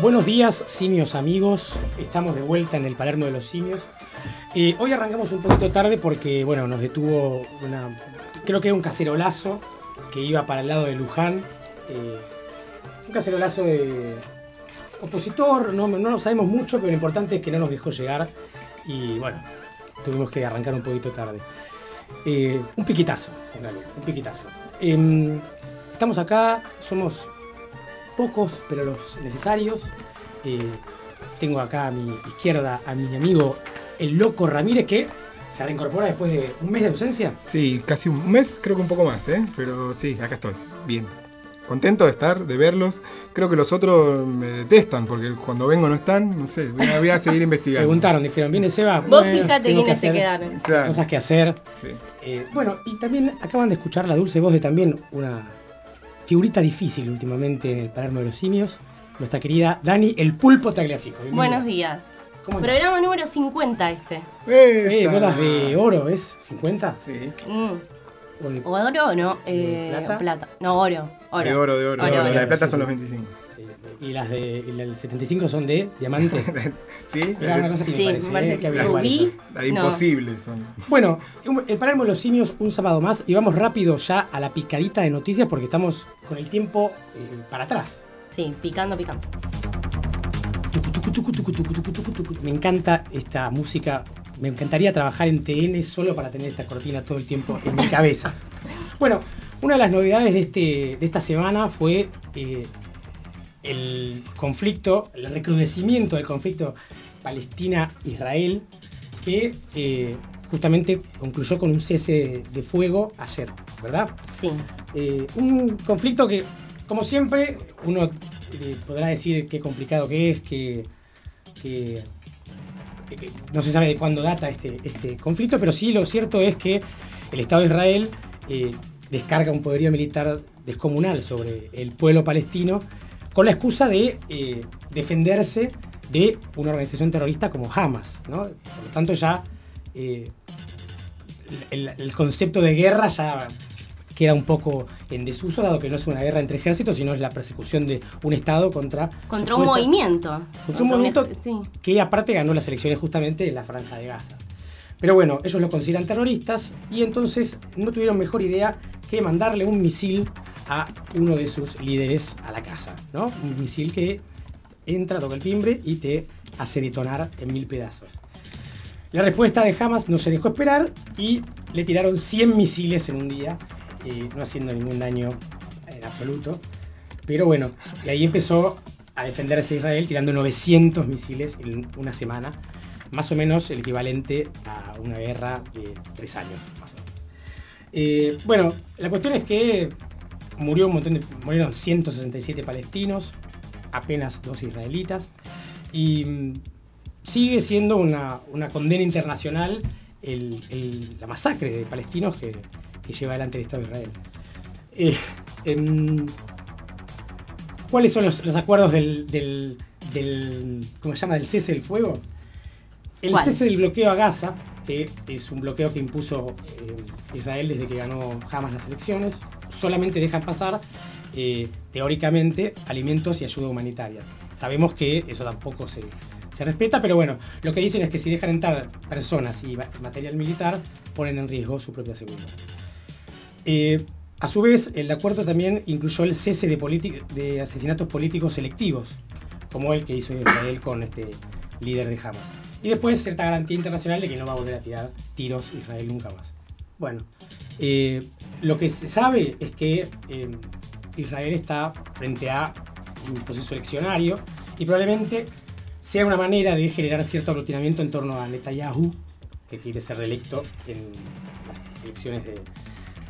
Buenos días, simios amigos. Estamos de vuelta en el Palermo de los Simios. Eh, hoy arrancamos un poquito tarde porque, bueno, nos detuvo una. Creo que era un cacerolazo que iba para el lado de Luján. Eh, un cacerolazo de opositor, no, no lo sabemos mucho, pero lo importante es que no nos dejó llegar. Y bueno, tuvimos que arrancar un poquito tarde. Eh, un piquitazo, en realidad, un piquitazo. Em, estamos acá, somos pocos, pero los necesarios. Eh, tengo acá a mi izquierda a mi amigo el Loco Ramírez, que se reincorpora después de un mes de ausencia. Sí, casi un mes, creo que un poco más, ¿eh? Pero sí, acá estoy, bien. Contento de estar, de verlos. Creo que los otros me detestan porque cuando vengo no están, no sé, voy a, voy a seguir investigando. Preguntaron, dijeron, ¿viene Seba? Vos Bueno, fíjate quiénes se quedaron. Claro. Cosas que hacer. Sí. Eh, bueno, y también acaban de escuchar la dulce voz de también una figurita difícil últimamente en el Palermo de los Simios, nuestra querida Dani, el pulpo tagliafico. Bienvenida. Buenos días. Programa número 50 este. Eh, bodas de oro, ¿es? ¿50? Sí. Mm. O de- ¿Oro o no? Eh, ¿De plata? No, oro. oro. De oro, de oro. Oro, de oro. oro. La de plata Sí, son sí. los 25. Y las de y la del 75 son de diamante. ¿Sí? Era una cosa así, Sí, me parece, me parece ¿eh? que que. Rubí. No. imposibles son. Bueno, el Palermo de los Simios un sábado más y vamos rápido ya a la picadita de noticias porque estamos con el tiempo eh, para atrás. Sí, picando, picando. Me encanta esta música. Me encantaría trabajar en TN solo para tener esta cortina todo el tiempo en mi cabeza. Bueno, una de las novedades de, este, de esta semana fue eh, el conflicto, el recrudecimiento del conflicto Palestina-Israel, que eh, justamente concluyó con un cese de fuego ayer, ¿verdad? Sí. Eh, un conflicto que, como siempre, uno eh, podrá decir qué complicado que es, que, que- que no se sabe de cuándo data este, este conflicto, pero sí lo cierto es que el Estado de Israel descarga un poderío militar descomunal sobre el pueblo palestino con la excusa de eh, defenderse de una organización terrorista como Hamas. ¿no? Por lo tanto, ya eh, el, el concepto de guerra ya queda un poco en desuso, dado que no es una guerra entre ejércitos, sino es la persecución de un Estado contra... Contra un movimiento. Contra un movimiento Sí. que aparte ganó las elecciones justamente en la franja de Gaza. Pero bueno, ellos lo consideran terroristas y entonces no tuvieron mejor idea que mandarle un misil a uno de sus líderes a la casa, ¿no? Un misil que entra, toca el timbre y te hace detonar en mil pedazos. La respuesta de Hamas no se dejó esperar y le tiraron 100 misiles en un día, eh, no haciendo ningún daño en absoluto. Pero bueno, y ahí empezó a defenderse Israel tirando 900 misiles en una semana, más o menos el equivalente a una guerra de tres años. Eh, bueno, la cuestión es que murió un montón de, murieron 167 palestinos, apenas dos israelitas, y mm, sigue siendo una, una condena internacional el- el- la masacre de palestinos que, que lleva adelante el Estado de Israel. Eh, ¿Cuáles son los, los acuerdos del, del, del- ¿cómo se llama? del cese del fuego? El ¿Cuál? cese del bloqueo a Gaza, que es un bloqueo que impuso eh, Israel desde que ganó Hamas las elecciones, solamente dejan pasar, eh, teóricamente, alimentos y ayuda humanitaria. Sabemos que eso tampoco se, se respeta, pero bueno, lo que dicen es que si dejan entrar personas y material militar, ponen en riesgo su propia seguridad. Eh, a su vez, el acuerdo también incluyó el cese de, de asesinatos políticos selectivos, como el que hizo Israel con este líder de Hamas. Y después cierta garantía internacional de que no va a volver a tirar tiros Israel nunca más. Bueno, eh, lo que se sabe es que eh, Israel está frente a un proceso eleccionario y probablemente sea una manera de generar cierto aglutinamiento en torno a Netanyahu, que quiere ser reelecto en las elecciones de-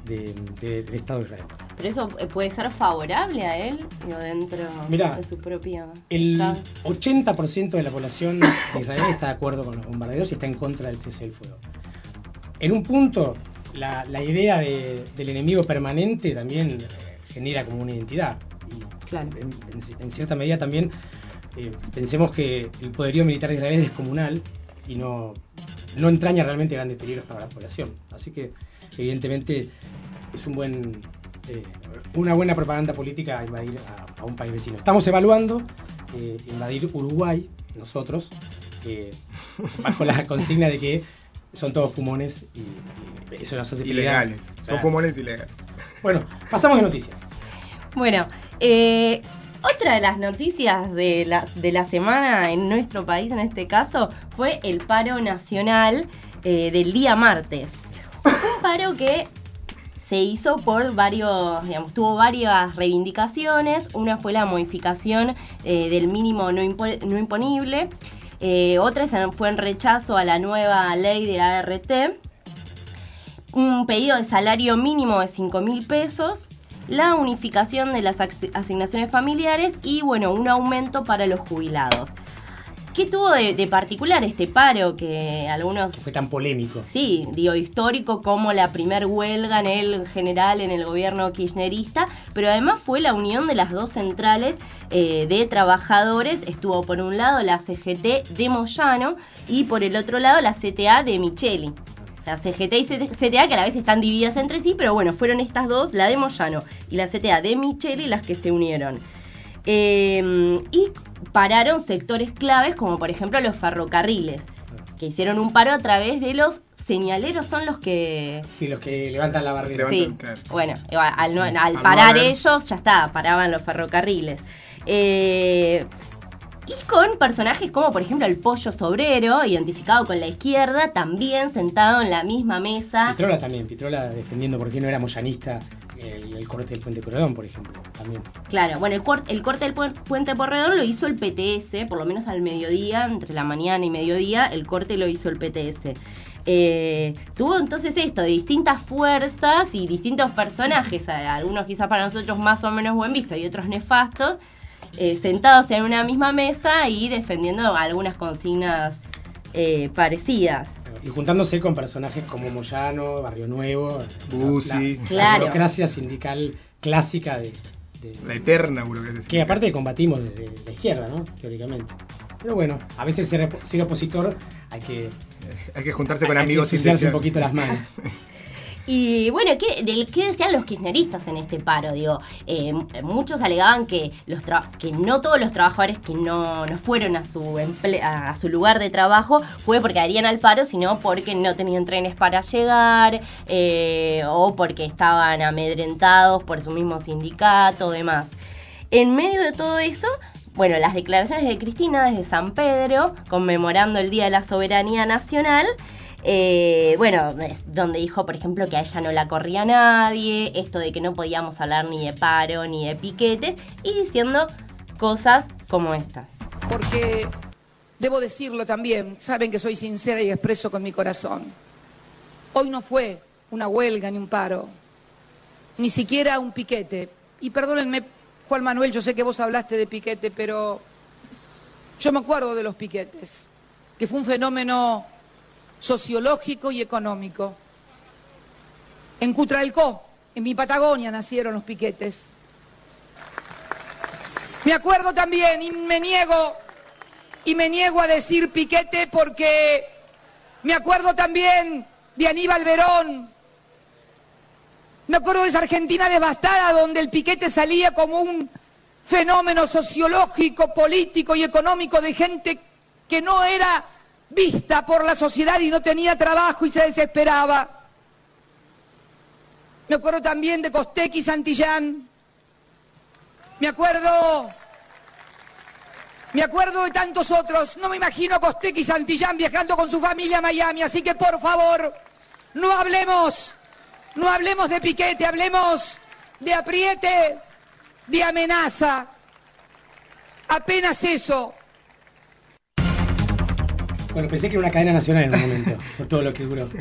de- de- del Estado de Israel. Pero eso puede ser favorable a él, dentro Mirá, de su propia. El Estado. 80% de la población de Israel está de acuerdo con los bombardeos y está en contra del cese del fuego. En un punto, la, la idea de- del enemigo permanente también eh, genera como una identidad. Y Claro. en, en- en cierta medida también eh, pensemos que el poderío militar de Israel es descomunal y no, no entraña realmente grandes peligros para la población. Así que, evidentemente, es un buen, eh, una buena propaganda política invadir a, a un país vecino. Estamos evaluando eh, invadir Uruguay, nosotros, eh, bajo la consigna de que son todos fumones y, y eso nos hace pelear. Ilegales. O Son fumones ilegales. Bueno, pasamos de noticias. Bueno, eh, otra de las noticias de la, de la semana en nuestro país, en este caso, fue el paro nacional eh, del día martes. Un paro que se hizo por varios, digamos, tuvo varias reivindicaciones. Una fue la modificación eh, del mínimo no, impo- no imponible. Eh, otra fue en rechazo a la nueva ley de ART un pedido de salario mínimo de 5 mil pesos, la unificación de las asignaciones familiares y, bueno, un aumento para los jubilados. ¿Qué tuvo de, de particular este paro que algunos... Fue tan polémico. Sí, digo, histórico como la primer huelga en el general en el gobierno kirchnerista, pero además fue la unión de las dos centrales eh, de trabajadores. Estuvo por un lado la CGT de Moyano y por el otro lado la CTA de Micheli. La CGT y CTA que a la vez están divididas entre sí, pero bueno, fueron estas dos, la de Moyano y la CTA de Micheli, las que se unieron. Eh, y pararon sectores claves como por ejemplo los ferrocarriles, que hicieron un paro a través de los señaleros, son los que... Sí, los que levantan la barrera. Sí, bueno, al, no- parar ellos, ya está, paraban los ferrocarriles. Eh, y con personajes como, por ejemplo, el pollo sobrero, identificado con la izquierda, también sentado en la misma mesa. Pitrola también, Pitrola defendiendo por qué no era moyanista el, el corte del puente Corodón, por ejemplo. También. Claro, bueno, el, el corte del pu- puente Porredón lo hizo el PTS, por lo menos al mediodía, entre la mañana y mediodía, el corte lo hizo el PTS. Eh, tuvo entonces esto, de distintas fuerzas y distintos personajes, algunos quizás para nosotros más o menos buen visto y otros nefastos, eh, sentados en una misma mesa y defendiendo algunas consignas eh, parecidas. Y juntándose con personajes como Moyano, Barrio Nuevo, Bussi. la, la Claro. burocracia sindical clásica de, de- La eterna burocracia. que aparte combatimos desde la izquierda, ¿no? Teóricamente. Pero bueno, a veces ser, opo- ser opositor hay que, Hay que juntarse con hay que amigos sin ensuciarse un poquito las manos. Y bueno, ¿qué, ¿qué decían los kirchneristas en este paro? Digo, eh, muchos alegaban que, los que no todos los trabajadores que no, no fueron a su, a su lugar de trabajo fue porque harían al paro, sino porque no tenían trenes para llegar eh, o porque estaban amedrentados por su mismo sindicato, demás. En medio de todo eso, bueno, las declaraciones de Cristina desde San Pedro, conmemorando el Día de la Soberanía Nacional. Eh, bueno, donde dijo, por ejemplo, que a ella no la corría nadie, esto de que no podíamos hablar ni de paro ni de piquetes, y diciendo cosas como estas. Porque debo decirlo también, saben que soy sincera y expreso con mi corazón. Hoy no fue una huelga ni un paro, ni siquiera un piquete. Y perdónenme, Juan Manuel, yo sé que vos hablaste de piquete, pero yo me acuerdo de los piquetes, que fue un fenómeno sociológico y económico. En Cutralcó, en mi Patagonia, nacieron los piquetes. Me acuerdo también, y me niego, y me niego a decir piquete porque me acuerdo también de Aníbal Verón. Me acuerdo de esa Argentina devastada donde el piquete salía como un fenómeno sociológico, político y económico de gente que no era vista por la sociedad y no tenía trabajo y se desesperaba. Me acuerdo también de Costec y Santillán. Me acuerdo, me acuerdo de tantos otros. No me imagino a Costec y Santillán viajando con su familia a Miami. Así que por favor, no hablemos, no hablemos de piquete, hablemos de apriete, de amenaza. Apenas eso. Bueno, pensé que era una cadena nacional en un momento, por todo lo que duró.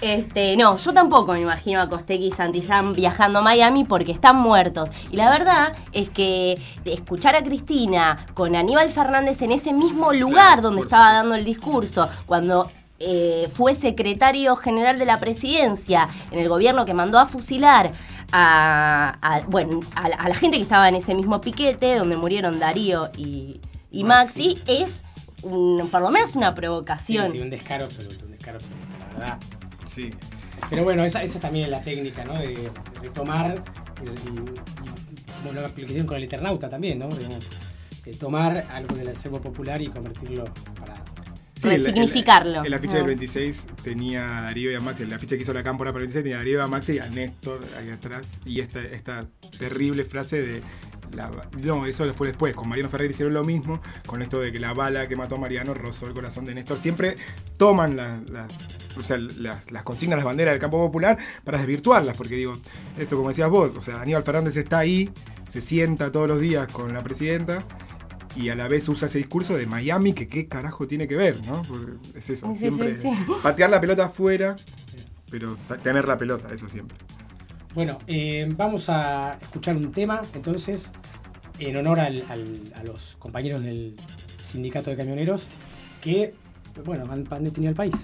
Este, no, yo tampoco me imagino a Costequi y Santillán viajando a Miami porque están muertos. Y la verdad es que escuchar a Cristina con Aníbal Fernández en ese mismo lugar donde estaba dando el discurso, cuando eh, fue secretario general de la presidencia en el gobierno que mandó a fusilar a, bueno, a, la gente que estaba en ese mismo piquete, donde murieron Darío y, y Maxi, es por lo menos una provocación. Sí, un descaro absoluto, un descaro absoluto, la verdad. Sí. Pero bueno, esa, esa también es la técnica, ¿no? De, tomar, como lo, que hicieron con el Eternauta también, ¿no? de tomar algo del acervo popular y convertirlo para Sí, significarlo. En la, ficha del 26 ah. tenía a Darío y a Maxi. En la ficha que hizo la cámpora para el 26 tenía a Darío y a Maxi y a Néstor ahí atrás. Y esta, esta terrible frase de. No, eso fue después. Con Mariano Ferrer hicieron lo mismo. Con esto de que la bala que mató a Mariano rozó el corazón de Néstor. Siempre toman las consignas, las banderas del campo popular para desvirtuarlas. Porque digo, esto como decías vos, o sea, Aníbal Fernández está ahí, se sienta todos los días con la presidenta y a la vez usa ese discurso de Miami que qué carajo tiene que ver, ¿no? es eso, siempre patear la pelota afuera, pero tener la pelota, eso siempre. Bueno, eh, vamos a escuchar un tema, entonces, en honor a los compañeros del sindicato de camioneros que, bueno, han, han detenido al país.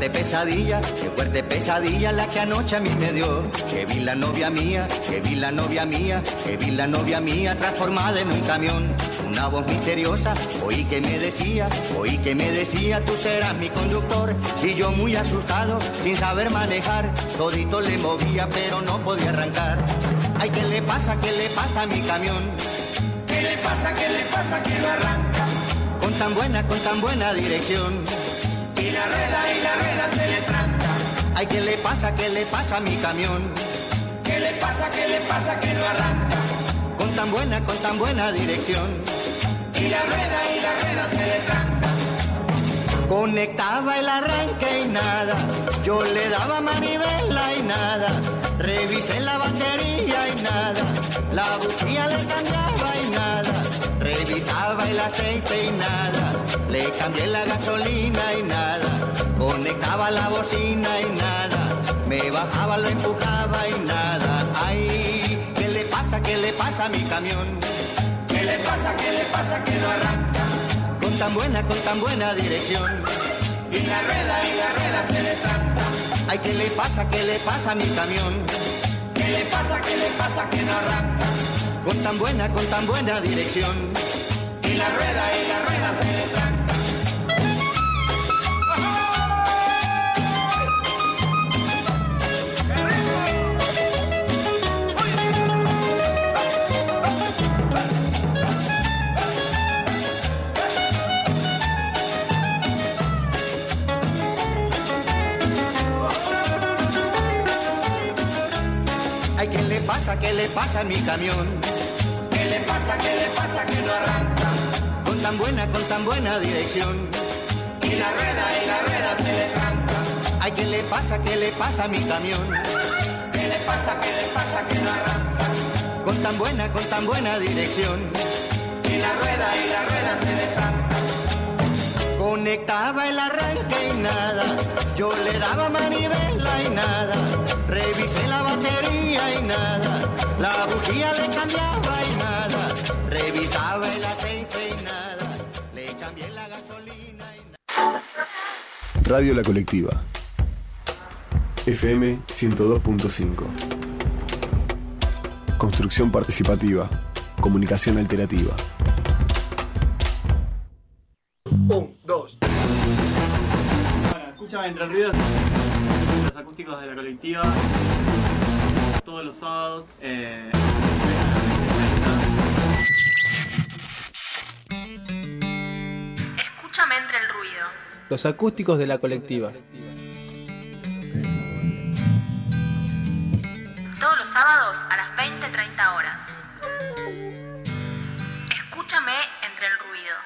Fuerte pesadilla, qué fuerte pesadilla la que anoche a mí me dio. Que vi la novia mía, que vi la novia mía, que vi la novia mía transformada en un camión. Una voz misteriosa, oí que me decía, oí que me decía, tú serás mi conductor. Y yo muy asustado, sin saber manejar, todito le movía, pero no podía arrancar. Ay, ¿qué le pasa, qué le pasa a mi camión? ¿Qué le pasa, qué le pasa que no arranca? Con tan buena, con tan buena dirección y la rueda y la rueda se le tranca. Ay, ¿qué le pasa? ¿Qué le pasa a mi camión? ¿Qué le pasa? ¿Qué le pasa que no arranca? Con tan buena, con tan buena dirección. Y la rueda y la rueda se le tranca. Conectaba el arranque y nada, yo le daba manivela y nada, revisé la batería y nada, la bujía le cambiaba y nada, revisaba el aceite y nada, le cambié la gasolina y nada, conectaba la bocina y nada, me bajaba, lo empujaba y nada. Ay, ¿qué le pasa? ¿Qué le pasa a mi camión? ¿Qué le pasa? ¿Qué le pasa que no arranca? Con tan buena, con tan buena dirección. Y la rueda y la rueda se le tranca. Ay, ¿qué le pasa? ¿Qué le pasa a mi camión? ¿Qué le pasa? ¿Qué le pasa que no arranca? con tan buena, con tan buena dirección. Y la rueda, y la rueda se le tranca. ¿qué le pasa? ¿Qué le pasa a mi camión? ¿Qué le pasa? ¿Qué le pasa que no arranca? Con tan buena, con tan buena dirección. Y la rueda, y la rueda se le tranca. Ay, ¿qué le pasa? ¿Qué le pasa a mi camión? ¿Qué le pasa? ¿Qué le pasa que no arranca? Con tan buena, con tan buena dirección. Y la rueda, y la rueda se le tranca. Conectaba el arranque y nada, yo le daba manivela y nada, revisé la batería y nada, la bujía le cambiaba y nada, revisaba el aceite y nada, le cambié la gasolina y nada. Radio La Colectiva. FM 102.5. Construcción participativa. Comunicación alternativa. Un, dos. Bueno, escucha Entre Ruidos, acústicos de la colectiva, todos los sábados. eh, Escúchame entre el ruido. Los acústicos de la colectiva. Todos los sábados a las 20-30 horas. Escúchame entre el ruido.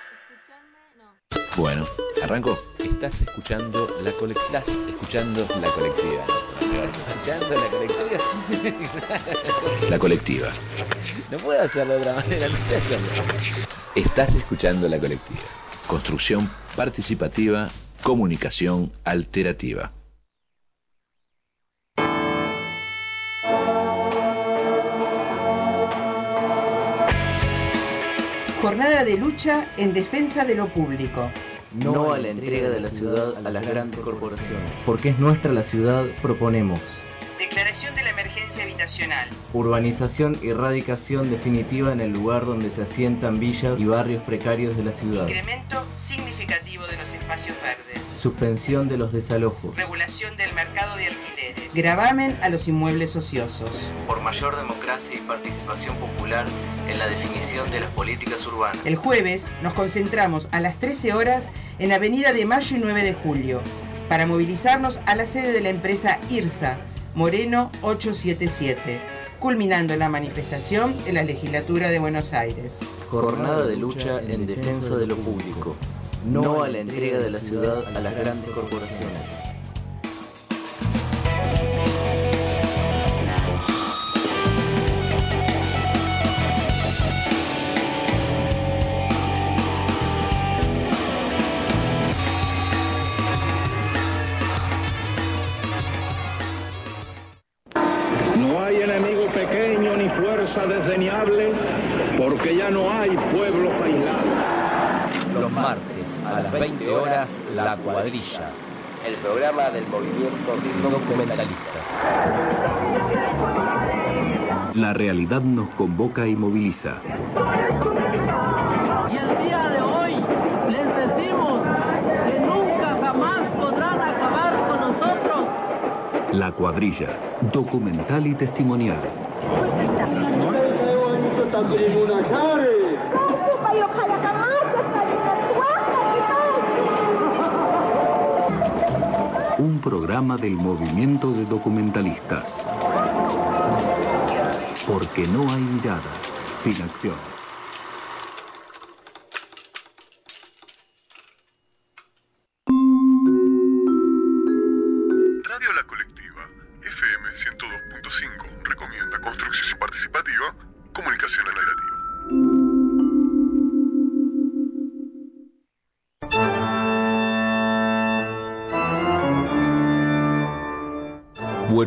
Bueno, arranco. Estás escuchando la colectiva. Estás escuchando la colectiva. Escuchando la colectiva. la colectiva. No puedo hacerlo de otra manera, no sé hacerlo. Estás escuchando la colectiva. Construcción participativa, comunicación alterativa. Jornada de lucha en defensa de lo público. No a la entrega de la ciudad a las grandes corporaciones. Porque es nuestra la ciudad, proponemos. Declaración de la emergencia habitacional. Urbanización y erradicación definitiva en el lugar donde se asientan villas y barrios precarios de la ciudad. Incremento significativo de los espacios verdes. Suspensión de los desalojos. Regulación del mercado de alquileres. Gravamen a los inmuebles ociosos. Por mayor democracia y participación popular en la definición de las políticas urbanas. El jueves nos concentramos a las 13 horas en Avenida de Mayo y 9 de Julio para movilizarnos a la sede de la empresa IRSA, Moreno 877, culminando la manifestación en la legislatura de Buenos Aires. Jornada de lucha en defensa de lo público. No a la entrega de la ciudad a las grandes corporaciones. No hay enemigo pequeño ni fuerza desdeñable, porque ya no hay pueblos aislados. Los martes a las 20 horas, La Cuadrilla. El programa del movimiento de Documentalistas. La realidad nos convoca y moviliza. Y el día de hoy les decimos que nunca jamás podrán acabar con nosotros. La cuadrilla, documental y testimonial. Un programa del movimiento de documentalistas. Porque no hay mirada sin acción.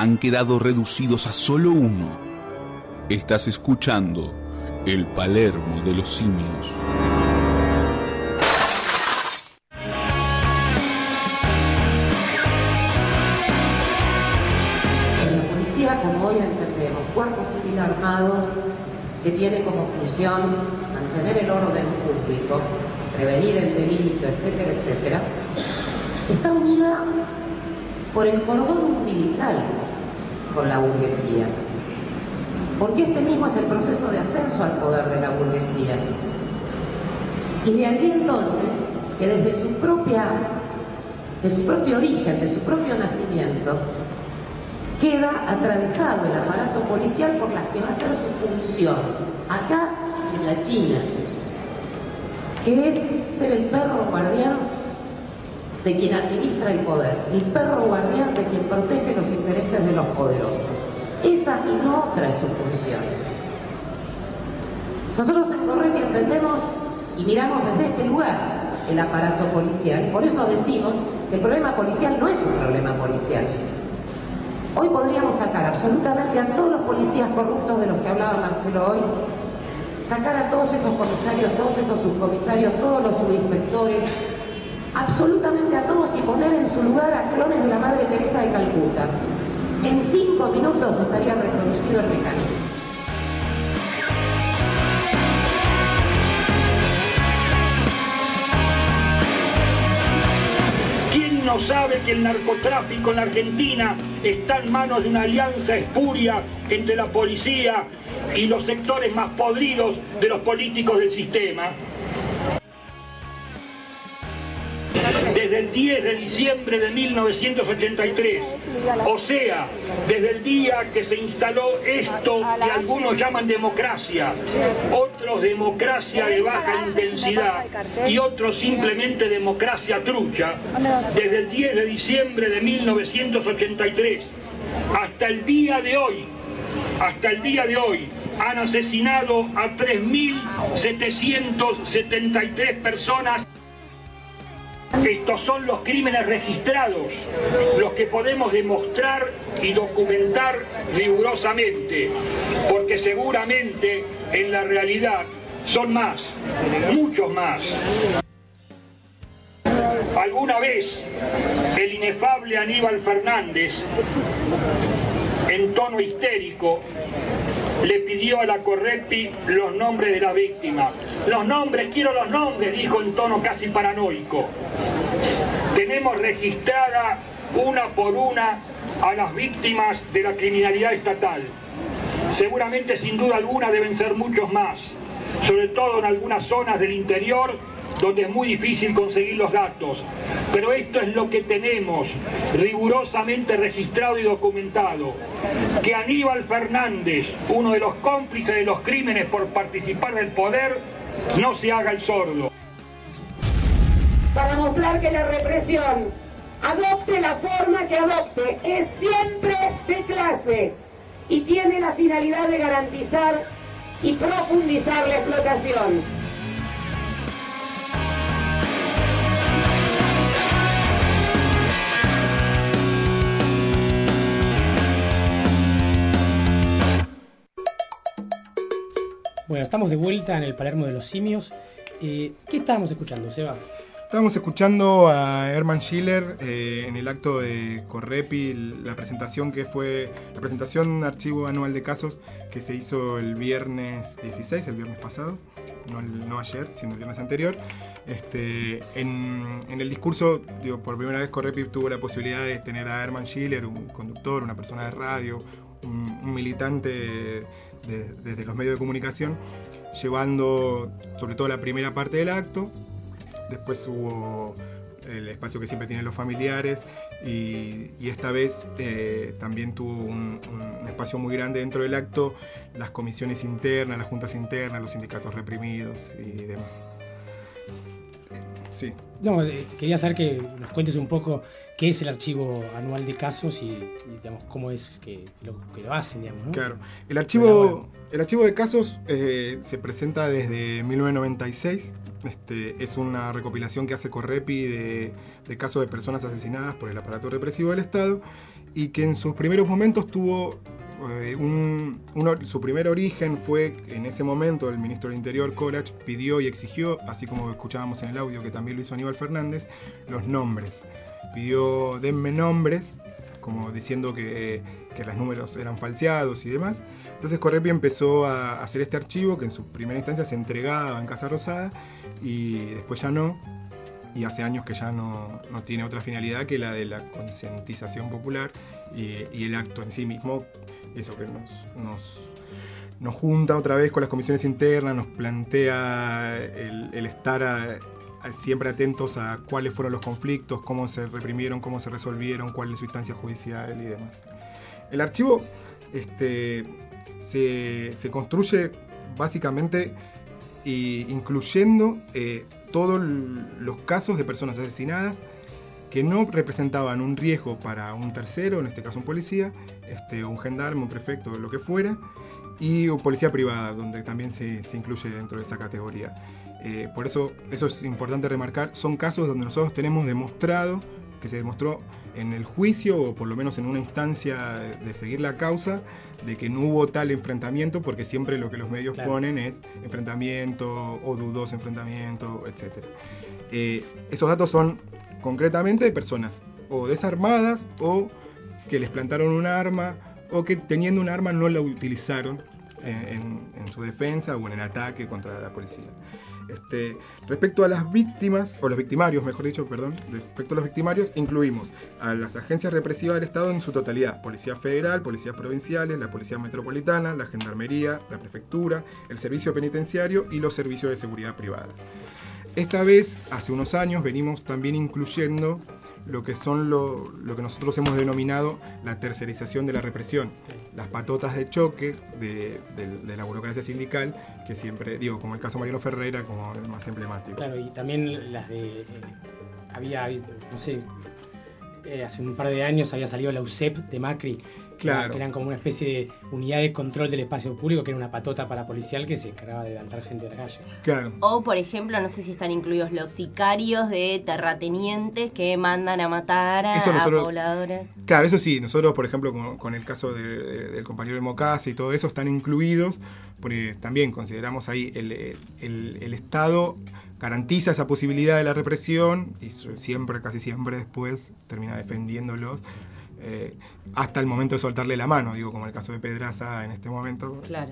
han quedado reducidos a solo uno. Estás escuchando el Palermo de los simios. La policía como hoy entendemos, cuerpo civil armado que tiene como función mantener el orden público, prevenir el delito, etcétera, etcétera, está unida por el cordón umbilical con la burguesía. Porque este mismo es el proceso de ascenso al poder de la burguesía. Y de allí entonces que desde su propia, de su propio origen, de su propio nacimiento, queda atravesado el aparato policial por la que va a ser su función, acá en la China, que es ser el perro guardián de quien administra el poder, el perro guardián de quien protege los intereses de los poderosos. Esa y no otra es su función. Nosotros en Correpi entendemos y miramos desde este lugar el aparato policial, por eso decimos que el problema policial no es un problema policial. Hoy podríamos sacar absolutamente a todos los policías corruptos de los que hablaba Marcelo hoy, sacar a todos esos comisarios, todos esos subcomisarios, todos los subinspectores, absolutamente a todos y poner en su lugar a clones de la Madre Teresa de Calcuta. En cinco minutos estaría reproducido el mecanismo. ¿Quién no sabe que el narcotráfico en la Argentina está en manos de una alianza espuria entre la policía y los sectores más podridos de los políticos del sistema? El 10 de diciembre de 1983, o sea, desde el día que se instaló esto que algunos llaman democracia, otros democracia de baja intensidad y otros simplemente democracia trucha, desde el 10 de diciembre de 1983 hasta el día de hoy, hasta el día de hoy, han asesinado a 3.773 personas. Estos son los crímenes registrados, los que podemos demostrar y documentar rigurosamente, porque seguramente en la realidad son más, muchos más. Alguna vez el inefable Aníbal Fernández, en tono histérico, le pidió a la Correpi los nombres de la víctima. Los nombres, quiero los nombres, dijo en tono casi paranoico. Tenemos registrada una por una a las víctimas de la criminalidad estatal. Seguramente, sin duda alguna, deben ser muchos más, sobre todo en algunas zonas del interior donde es muy difícil conseguir los datos. Pero esto es lo que tenemos rigurosamente registrado y documentado. Que Aníbal Fernández, uno de los cómplices de los crímenes por participar del poder, no se haga el sordo. Para mostrar que la represión, adopte la forma que adopte, es siempre de clase y tiene la finalidad de garantizar y profundizar la explotación. Estamos de vuelta en el Palermo de los Simios. Eh, ¿Qué estábamos escuchando, Seba? Estábamos escuchando a Herman Schiller eh, en el acto de Correpi, la presentación que fue la presentación archivo anual de casos que se hizo el viernes 16, el viernes pasado, no, no ayer, sino el viernes anterior. Este, en, en el discurso, digo, por primera vez Correpi tuvo la posibilidad de tener a Herman Schiller, un conductor, una persona de radio, un militante de, de- de los medios de comunicación, llevando sobre todo la primera parte del acto. Después hubo el espacio que siempre tienen los familiares y, esta vez eh, también tuvo un espacio muy grande dentro del acto las comisiones internas, las juntas internas, los sindicatos reprimidos y demás. Sí. No, eh, quería saber que nos cuentes un poco qué es el archivo anual de casos y, y, digamos, cómo es que lo, que lo hacen, digamos, ¿no? Claro. El archivo, el archivo de casos eh, se presenta desde 1996. Este, es una recopilación que hace Correpi de, de casos de personas asesinadas por el aparato represivo del Estado y que en sus primeros momentos tuvo eh, su primer origen fue en ese momento el ministro del Interior, Corach, pidió y exigió, así como escuchábamos en el audio que también lo hizo Aníbal Fernández, los nombres. Pidió, denme nombres como diciendo que, que los números eran falseados y demás. Entonces Correpi empezó a hacer este archivo que en su primera instancia se entregaba en Casa Rosada y después ya no. Y hace años que ya no, no tiene otra finalidad que la de la concientización popular y el acto en sí mismo, eso que nos, nos, nos junta otra vez con las comisiones internas, nos plantea el, el estar a- a- siempre atentos a cuáles fueron los conflictos, cómo se reprimieron, cómo se resolvieron, cuál es su instancia judicial y demás. El archivo este, se, se construye básicamente y incluyendo eh, todos los casos de personas asesinadas que no representaban un riesgo para un tercero, en este caso un policía, este, un gendarme, un prefecto, lo que fuera, y un policía privada, donde también se, se incluye dentro de esa categoría. Eh, por eso, eso es importante remarcar, son casos donde nosotros tenemos demostrado, que se demostró en el juicio, o por lo menos en una instancia de, seguir la causa, de que no hubo tal enfrentamiento, porque siempre lo que los medios Claro. ponen es enfrentamiento o dudoso enfrentamiento, etc. Eh, esos datos son concretamente de personas o desarmadas o que les plantaron un arma o que teniendo un arma no la utilizaron en, en- en su defensa o en el ataque contra la policía. Este, respecto a las víctimas, o los victimarios, mejor dicho, perdón, respecto a los victimarios, incluimos a las agencias represivas del Estado en su totalidad, Policía Federal, Policías Provinciales, la Policía Metropolitana, la Gendarmería, la Prefectura, el Servicio Penitenciario y los servicios de seguridad privada. Esta vez, hace unos años, venimos también incluyendo lo que son lo, lo que nosotros hemos denominado la tercerización de la represión, las patotas de choque de, la burocracia sindical, que siempre, digo, como el caso Mariano Ferreira, como el más emblemático. Claro, y también las de. eh, había, no sé, eh, hace un par de años había salido la USEP de Macri. Que era- Claro. Que eran como una especie de unidad de control del espacio público, que era una patota para policial que se encargaba de levantar gente de la calle. Claro. O, por ejemplo, no sé si están incluidos los sicarios de terratenientes que mandan a matar a, Eso a nosotros- pobladores. Claro, eso sí, nosotros, por ejemplo, con, con el caso de- de- del compañero de Mocasa y todo eso, están incluidos, porque también consideramos ahí el, el- el Estado garantiza esa posibilidad de la represión y siempre, casi siempre después termina defendiéndolos eh, hasta el momento de soltarle la mano, digo, como el caso de Pedraza en este momento. Claro.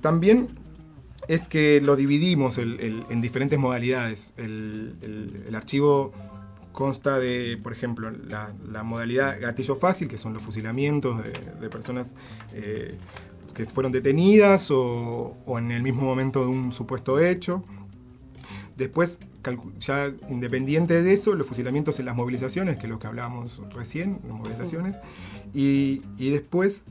También es que lo dividimos el- el- en diferentes modalidades. El, archivo consta de, por ejemplo, la, la modalidad gatillo fácil, que son los fusilamientos de, de personas eh, que fueron detenidas o, o en el mismo momento de un supuesto hecho. Después, ya independiente de eso, los fusilamientos en las movilizaciones, que es lo que hablábamos recién, las movilizaciones. Y, y después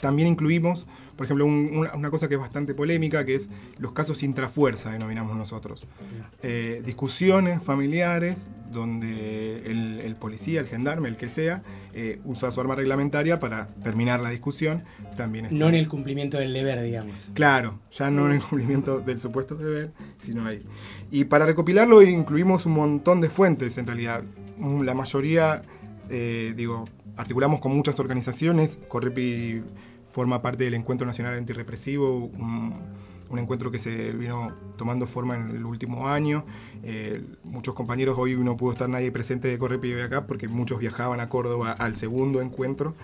también incluimos, por ejemplo, un- una, una cosa que es bastante polémica, que es los casos intrafuerza, denominamos nosotros. Eh, discusiones familiares donde el, el policía, el gendarme, el que sea, eh, usa su arma reglamentaria para terminar la discusión. También está- No en el cumplimiento del deber, digamos. Claro, ya no en el cumplimiento del supuesto deber, sino ahí. Y para recopilarlo incluimos un montón de fuentes, en realidad. Mm, La mayoría, eh, digo, articulamos con muchas organizaciones. Correpi forma parte del Encuentro Nacional Antirrepresivo, un, un encuentro que se vino tomando forma en el último año. Eh, muchos compañeros, hoy no pudo estar nadie presente de Correpi hoy acá porque muchos viajaban a Córdoba al segundo encuentro.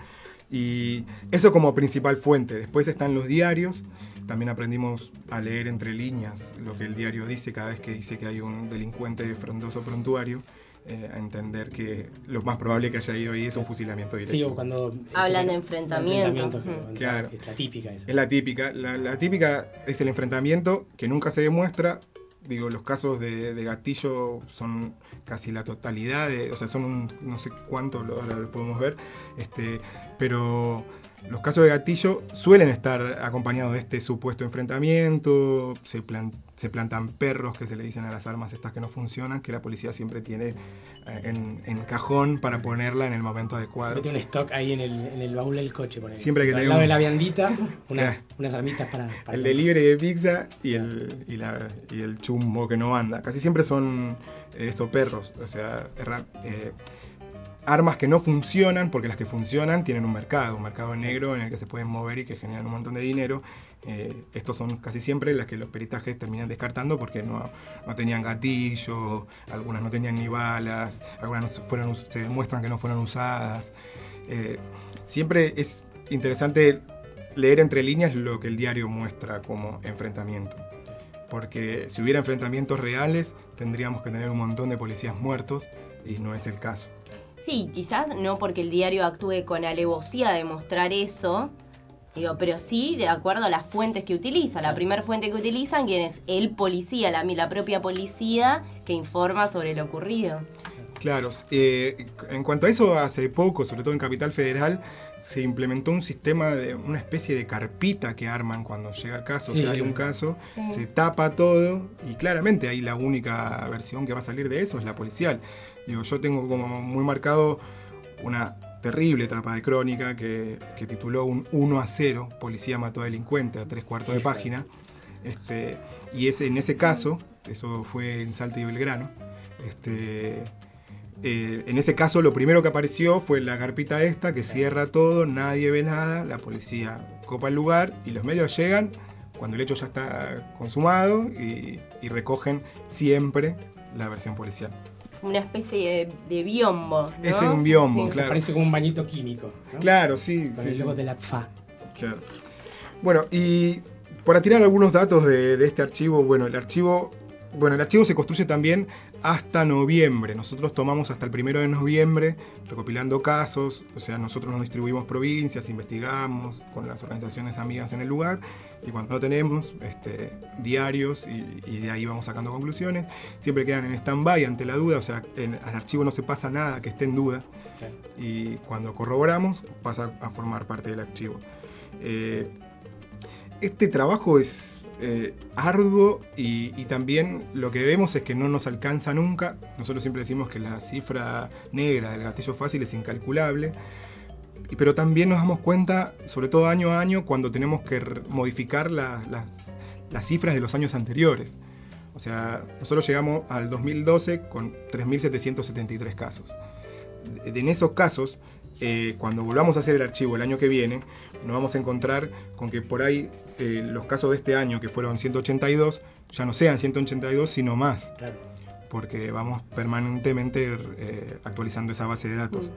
Y eso como principal fuente. Después están los diarios. También aprendimos a leer entre líneas lo que el diario dice cada vez que dice que hay un delincuente frondoso prontuario. eh, a entender que lo más probable que haya ido ahí es un fusilamiento directo. Sí, o cuando. Hablan de enfrentamiento. enfrentamientos, que- Claro. Es la típica esa. Es la típica. La, la típica es el enfrentamiento que nunca se demuestra. Digo, los casos de, gatillo son casi la totalidad, de- o sea, son un, no sé cuánto, ahora lo podemos ver, este, pero los casos de gatillo suelen estar acompañados de este supuesto enfrentamiento, se, plan- se plantan perros que se le dicen a las armas estas que no funcionan, que la policía siempre tiene eh, en, en cajón para ponerla en el momento Se adecuado. mete un stock ahí en el, en el baúl del coche. Ponele. Siempre que Al lado un- de la viandita, unas, armitas para. para el delivery de pizza y el, y, la- y el chumbo que no anda. Casi siempre son eh, estos perros, o sea, erra- eh, armas que no funcionan, porque las que funcionan tienen un mercado, un mercado negro en el que se pueden mover y que generan un montón de dinero. Eh, estos son casi siempre las que los peritajes terminan descartando porque no, no tenían gatillo, algunas no tenían ni balas, algunas no se fueron, se demuestran que no fueron usadas. Eh, siempre es interesante leer entre líneas lo que el diario muestra como enfrentamiento. Porque si hubiera enfrentamientos reales, tendríamos que tener un montón de policías muertos y no es el caso. Sí, quizás no porque el diario actúe con alevosía de mostrar eso, digo, pero sí de acuerdo a las fuentes que utiliza. La primera fuente que utilizan, quien es el policía, la, la propia policía, que informa sobre lo ocurrido. Claro, eh, en cuanto a eso, hace poco, sobre todo en Capital Federal, se implementó un sistema de una especie de carpita que arman cuando llega el caso, Sí, si hay un caso, Sí. se tapa todo y claramente ahí la única versión que va a salir de eso es la policial. Digo, yo tengo como muy marcado una terrible trapa de crónica que, que tituló un 1 a 0, policía mató a delincuente a tres cuartos de página. Este, y ese, en ese caso, eso fue en Salta y Belgrano, este, eh, en ese caso lo primero que apareció fue la carpita esta que cierra todo, nadie ve nada, la policía copa el lugar y los medios llegan cuando el hecho ya está consumado y, y recogen siempre la versión policial. Una especie de, de biombo. ¿no? Es un biombo, Sí. claro. Parece como un bañito químico. ¿no? Claro, sí. Con sí, el logo sí. de la FA. Claro. Bueno, y para tirar algunos datos de, de este archivo, bueno, el archivo, bueno, el archivo se construye también hasta noviembre. Nosotros tomamos hasta el primero de noviembre recopilando casos, o sea, nosotros nos distribuimos provincias, investigamos con las organizaciones amigas en el lugar y cuando no tenemos este, diarios y, y de ahí vamos sacando conclusiones, siempre quedan en stand-by ante la duda, o sea, en al archivo no se pasa nada que esté en duda y cuando corroboramos pasa a formar parte del archivo. Eh, este trabajo es eh, arduo y, también lo que vemos es que no nos alcanza nunca. Nosotros siempre decimos que la cifra negra del gatillo fácil es incalculable. Pero también nos damos cuenta, sobre todo año a año, cuando tenemos que modificar la- las- cifras de los años anteriores. O sea, nosotros llegamos al 2012 con 3.773 casos. En esos casos, eh, cuando volvamos a hacer el archivo el año que viene, nos vamos a encontrar con que por ahí eh, los casos de este año, que fueron 182, ya no sean 182, sino más. Porque vamos permanentemente eh, actualizando esa base de datos.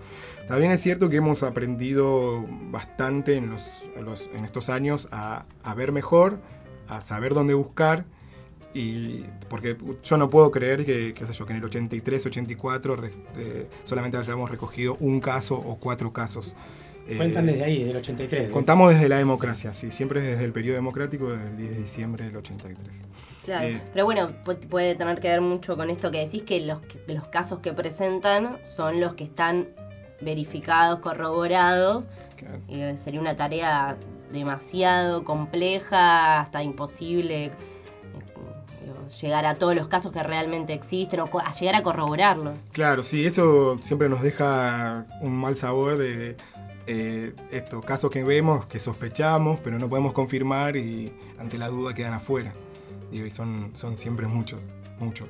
También es cierto que hemos aprendido bastante en, los, en los- en estos años a, a ver mejor, a saber dónde buscar. Y porque yo no puedo creer que, qué sé yo, que en el 83, 84 re- eh, solamente hayamos recogido un caso o cuatro casos. Eh, Cuentan desde ahí, desde el 83. Contamos desde la democracia, sí, siempre desde el periodo democrático del 10 de diciembre del 83. Claro. Eh, Pero bueno, pu- puede tener que ver mucho con esto que decís, que los, casos que presentan son los que están verificados, corroborados. Y eh, sería una tarea demasiado compleja, hasta imposible eh, llegar a todos los casos que realmente existen o a llegar a corroborarlos. Claro, sí, eso siempre nos deja un mal sabor de eh, estos casos que vemos, que sospechamos, pero no podemos confirmar y ante la duda quedan afuera. Digo, y son, son siempre muchos, muchos.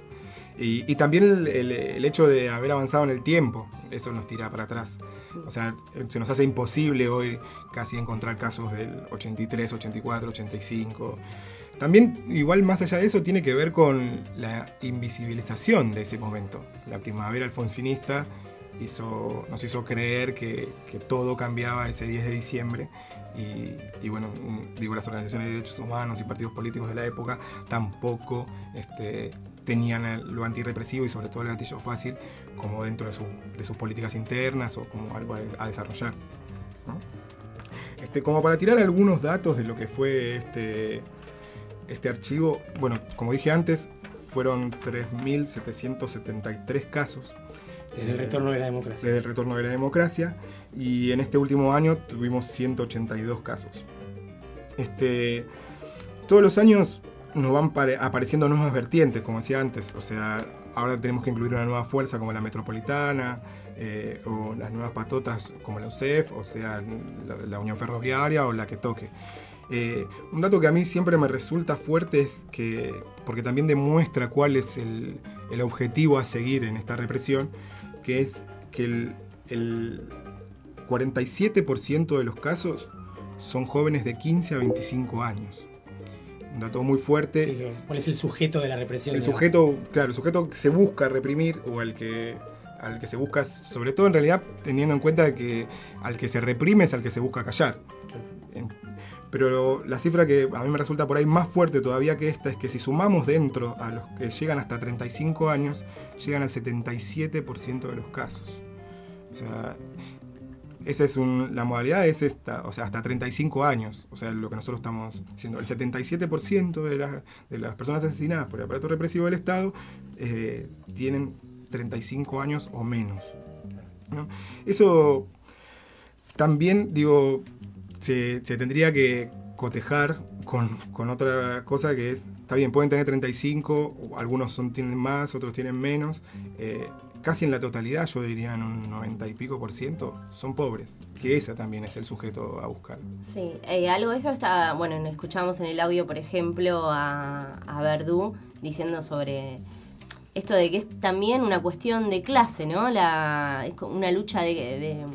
Y, y también el, el- el hecho de haber avanzado en el tiempo, eso nos tira para atrás. O sea, se nos hace imposible hoy casi encontrar casos del 83, 84, 85. También, igual más allá de eso, tiene que ver con la invisibilización de ese momento. La primavera alfonsinista hizo, nos hizo creer que, que todo cambiaba ese 10 de diciembre. Y, y bueno, digo, las organizaciones de derechos humanos y partidos políticos de la época tampoco este, tenían lo antirrepresivo y sobre todo el gatillo fácil como dentro de, su- de sus políticas internas o como algo a, a desarrollar. ¿no? Este, como para tirar algunos datos de lo que fue este, este archivo, bueno, como dije antes, fueron 3.773 casos. Desde el retorno de la democracia. Desde el retorno de la democracia. Y en este último año tuvimos 182 casos. Este, todos los años nos van pare- apareciendo nuevas vertientes, como decía antes. O sea, ahora tenemos que incluir una nueva fuerza como la metropolitana, eh, o las nuevas patotas como la UCEF, o sea, la, Unión Ferroviaria o la que toque. Eh, un dato que a mí siempre me resulta fuerte es que, porque también demuestra cuál es el objetivo a seguir en esta represión, que es que el- el 47% de los casos son jóvenes de 15 a 25 años. Un dato muy fuerte. Sí, ¿Cuál es el sujeto de la represión? El digamos? sujeto, claro, el sujeto que se busca reprimir o al que, al que se busca, sobre todo en realidad teniendo en cuenta que al que se reprime es al que se busca callar. En- Pero la cifra que a mí me resulta por ahí más fuerte todavía que esta es que si sumamos dentro a los que llegan hasta 35 años, llegan al 77% de los casos. O sea, esa es un- la modalidad es esta, o sea, hasta 35 años, o sea, lo que nosotros estamos diciendo. El 77% de, la- de las personas asesinadas por el aparato represivo del Estado eh, tienen 35 años o menos. ¿no? Eso también, digo, se, se tendría que cotejar con, con otra cosa que es, está bien, pueden tener 35, o algunos son, tienen más, otros tienen menos, eh, casi en la totalidad, yo diría en un 90 y pico por ciento, son pobres, que ese también es el sujeto a buscar. Sí, eh, algo de eso está, bueno, escuchamos en el audio, por ejemplo, a, a Verdú diciendo sobre esto de que es también una cuestión de clase, ¿no? La, es una lucha de... de,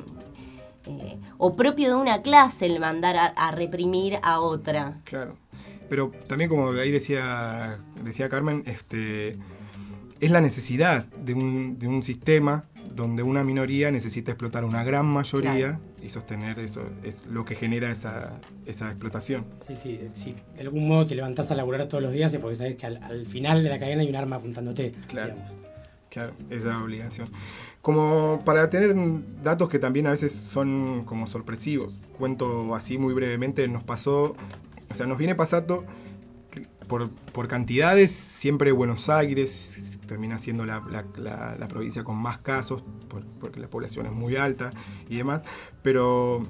eh, o propio de una clase el mandar a, a reprimir a otra. Claro. Pero también como ahí decía, decía Carmen, este, es la necesidad de un, de un sistema donde una minoría necesita explotar a una gran mayoría Claro. y sostener eso, es lo que genera esa, esa explotación. Sí, sí, si de algún modo te levantás a laburar todos los días es porque sabes que al, al final de la cadena hay un arma apuntándote. Claro. digamos. Claro, esa obligación. Como para tener datos que también a veces son como sorpresivos. Cuento así muy brevemente, nos pasó, o sea, nos viene pasando por, por cantidades, siempre Buenos Aires termina siendo la, la- la- provincia con más casos, por- porque la población es muy alta y demás, pero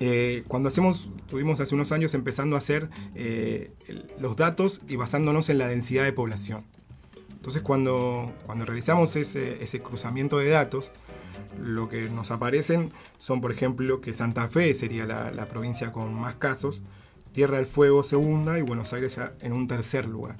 eh, cuando hacemos, tuvimos hace unos años empezando a hacer eh, los datos y basándonos en la densidad de población. Entonces cuando, cuando realizamos ese, ese cruzamiento de datos, lo que nos aparecen son, por ejemplo, que Santa Fe sería la, la provincia con más casos, Tierra del Fuego segunda y Buenos Aires ya en un tercer lugar.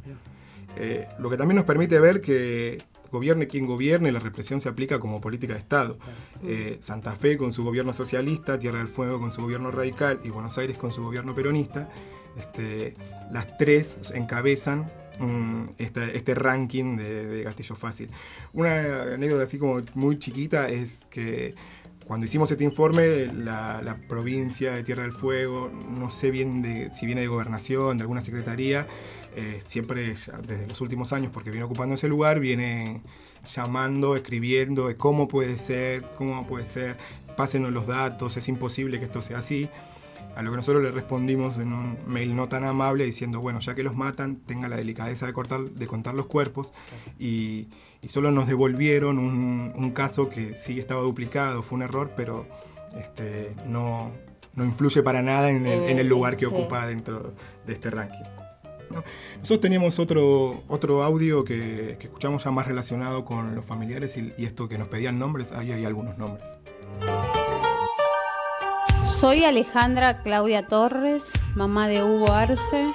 Eh, lo que también nos permite ver que gobierne quien gobierne, la represión se aplica como política de Estado. Eh, Santa Fe con su gobierno socialista, Tierra del Fuego con su gobierno radical y Buenos Aires con su gobierno peronista, este, las tres encabezan esta- este ranking de, de gatillo fácil. Una anécdota así como muy chiquita es que cuando hicimos este informe, la, la provincia de Tierra del Fuego, no sé bien de, si viene de gobernación, de alguna secretaría, eh, siempre desde los últimos años, porque viene ocupando ese lugar, viene llamando, escribiendo de cómo puede ser, cómo puede ser, pásenos los datos, es imposible que esto sea así. A lo que nosotros le respondimos en un mail no tan amable diciendo, bueno, ya que los matan, tenga la delicadeza de, cortar, de contar los cuerpos. Y, y solo nos devolvieron un, un caso que sí estaba duplicado, fue un error, pero este, no, no influye para nada en el, en el lugar que Sí. ocupa dentro de este ranking. ¿no? Nosotros teníamos otro, otro audio que, que escuchamos ya más relacionado con los familiares y, y esto que nos pedían nombres, ahí hay algunos nombres. Soy Alejandra Claudia Torres, mamá de Hugo Arce,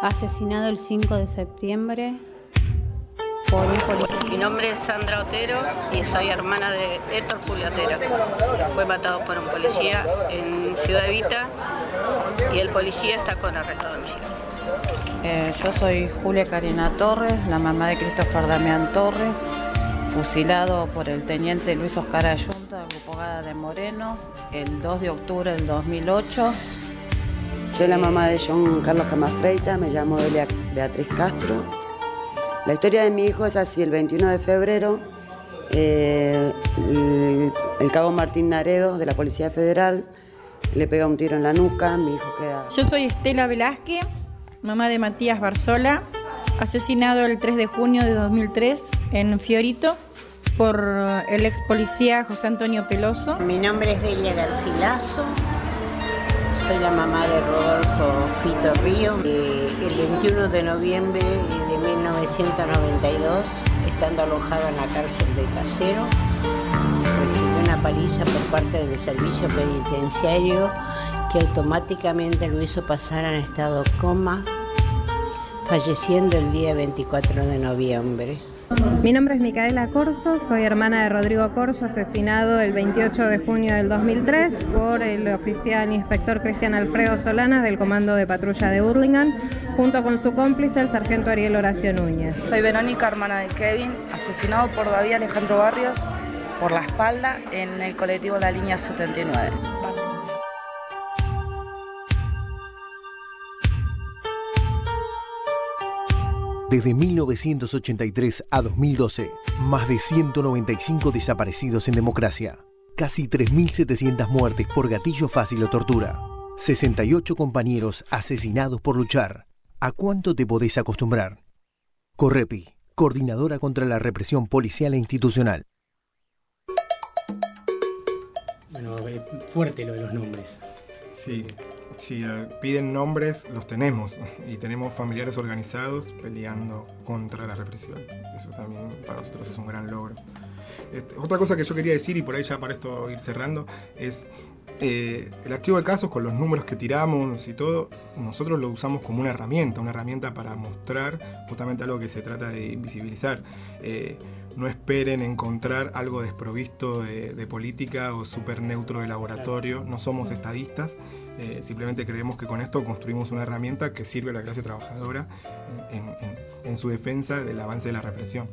asesinado el 5 de septiembre por un policía. Mi nombre es Sandra Otero y soy hermana de Héctor Julio Otero. Fue matado por un policía en Ciudad Evita y el policía está con arresto domiciliario. Eh, yo soy Julia Karina Torres, la mamá de Christopher Damián Torres, fusilado por el teniente Luis Oscar Ayunta del Grupo Gada de Moreno el 2 de octubre del 2008. Soy la mamá de John Carlos Camafreita, me llamo Elia Beatriz Castro. La historia de mi hijo es así, el 21 de febrero, eh, el, el cabo Martín Naredo de la Policía Federal le pega un tiro en la nuca, mi hijo queda... Yo soy Estela Velázquez, mamá de Matías Barzola, asesinado el 3 de junio de 2003 en Fiorito por el ex policía José Antonio Peloso. Mi nombre es Delia Garcilaso, soy la mamá de Rodolfo Fito Río. Eh, el 21 de noviembre de 1992, estando alojado en la cárcel de Casero, recibió una paliza por parte del servicio penitenciario que automáticamente lo hizo pasar en estado coma, falleciendo el día 24 de noviembre. Mi nombre es Micaela Corso, soy hermana de Rodrigo Corso, asesinado el 28 de junio del 2003 por el oficial inspector Cristian Alfredo Solanas del Comando de Patrulla de Burlingame, junto con su cómplice, el sargento Ariel Horacio Núñez. Soy Verónica, hermana de Kevin, asesinado por David Alejandro Barrios por la espalda en el colectivo La Línea 79. Desde 1983 a 2012, más de 195 desaparecidos en democracia, casi 3.700 muertes por gatillo fácil o tortura, 68 compañeros asesinados por luchar. ¿A cuánto te podés acostumbrar? Correpi, Coordinadora contra la Represión Policial e Institucional. Bueno, eh, fuerte lo de los nombres. Sí, si eh, piden nombres, los tenemos. Y tenemos familiares organizados peleando contra la represión. Eso también para nosotros es un gran logro. Este, otra cosa que yo quería decir, y por ahí ya para esto ir cerrando, es eh, el archivo de casos con los números que tiramos y todo, nosotros lo usamos como una herramienta, una herramienta para mostrar justamente algo que se trata de invisibilizar. Eh, no esperen encontrar algo desprovisto de, de política o súper neutro de laboratorio, no somos estadistas. Eh, simplemente creemos que con esto construimos una herramienta que sirve a la clase trabajadora en, su defensa del avance de la represión.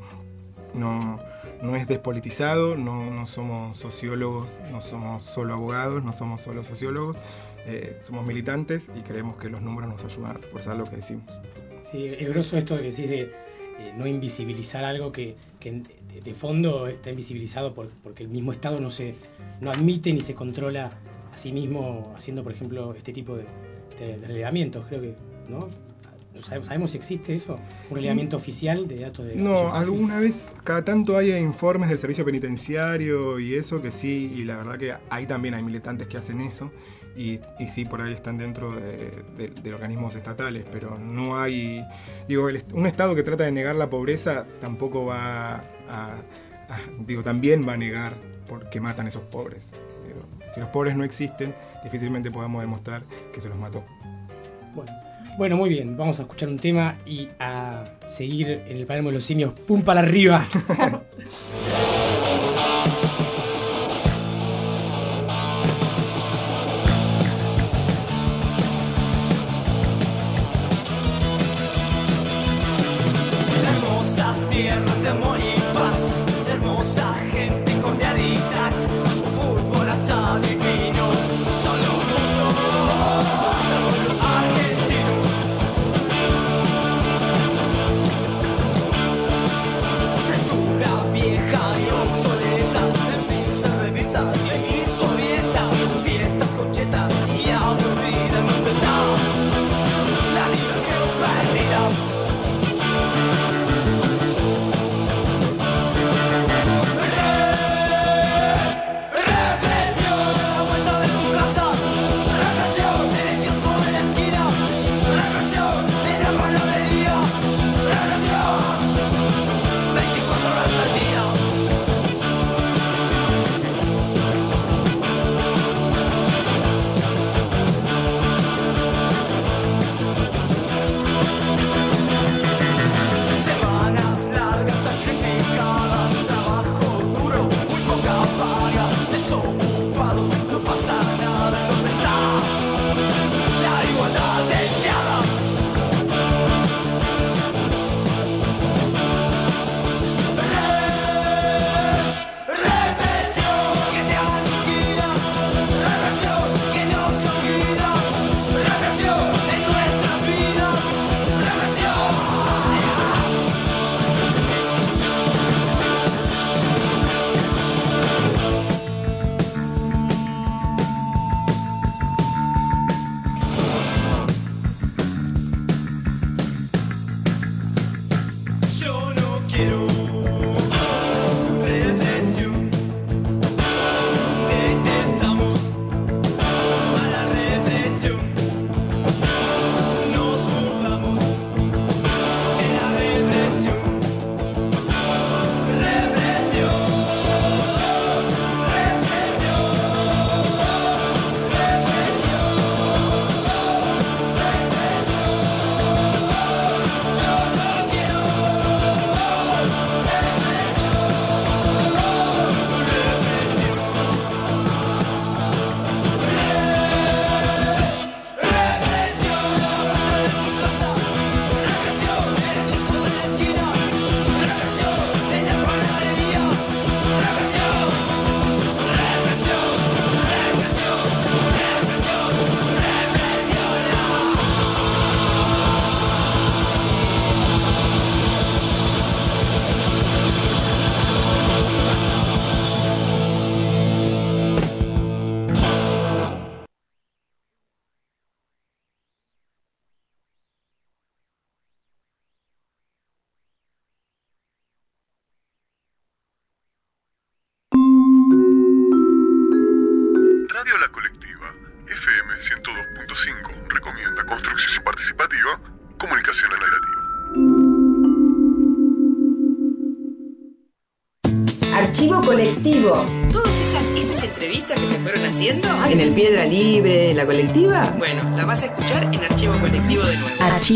No, no es despolitizado, no, no somos sociólogos, no somos solo abogados, no somos solo sociólogos, eh, somos militantes y creemos que los números nos ayudan a reforzar lo que decimos. Sí, es grosso esto que decís de eh, no invisibilizar algo que, que de, de fondo está invisibilizado por- porque el mismo Estado no, se, no admite ni se controla a sí mismo haciendo, por ejemplo, este tipo de, de- de relevamientos. Creo que, ¿no? ¿Sabemos, si existe eso? ¿Un relevamiento oficial de datos de... No, alguna vez, cada tanto hay informes del servicio penitenciario y eso, que sí, y la verdad que ahí también hay militantes que hacen eso, y, y sí, por ahí están dentro de, de- de organismos estatales, pero no hay, digo, el un Estado que trata de negar la pobreza tampoco va a, a- digo, también va a negar porque matan a esos pobres. Si los pobres no existen, difícilmente podamos demostrar que se los mató. Bueno. Bueno, muy bien, vamos a escuchar un tema y a seguir en el Palermo de los Simios. ¡Pum para arriba!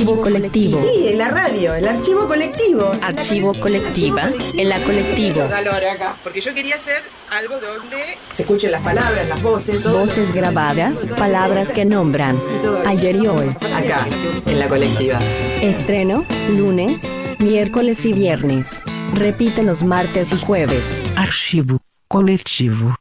Archivo colectivo. Sí, en la radio, el archivo colectivo. Archivo colectiva en la colectiva. Dale acá, porque yo quería hacer algo donde se escuchen las palabras, las voces, todo. Voces grabadas, palabras que nombran. Ayer y hoy. Acá, en la colectiva. Estreno, lunes, miércoles y viernes. Repite los martes y jueves. Archivo coletivo.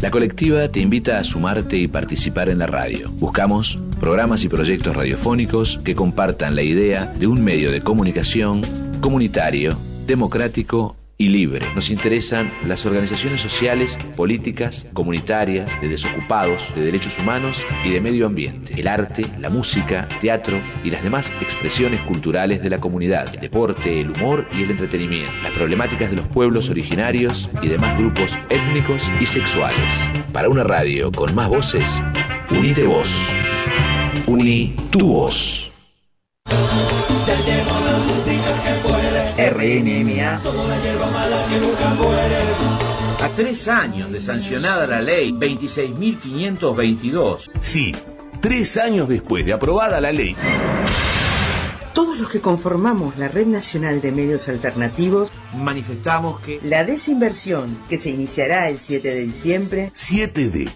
La colectiva te invita a sumarte y participar en la radio. Buscamos programas y proyectos radiofónicos que compartan la idea de un medio de comunicación comunitario, democrático y libre. Nos interesan las organizaciones sociales, políticas, comunitarias, de desocupados, de derechos humanos y de medio ambiente. El arte, la música, teatro y las demás expresiones culturales de la comunidad. El deporte, el humor y el entretenimiento. Las problemáticas de los pueblos originarios y demás grupos étnicos y sexuales. Para una radio con más voces, unite vos. Uní tu voz. RNMA. A tres años de sancionada la ley 26.522. Sí, tres años después de aprobada la ley. Todos los que conformamos la Red Nacional de Medios Alternativos manifestamos que la desinversión que se iniciará el 7 de diciembre 7D.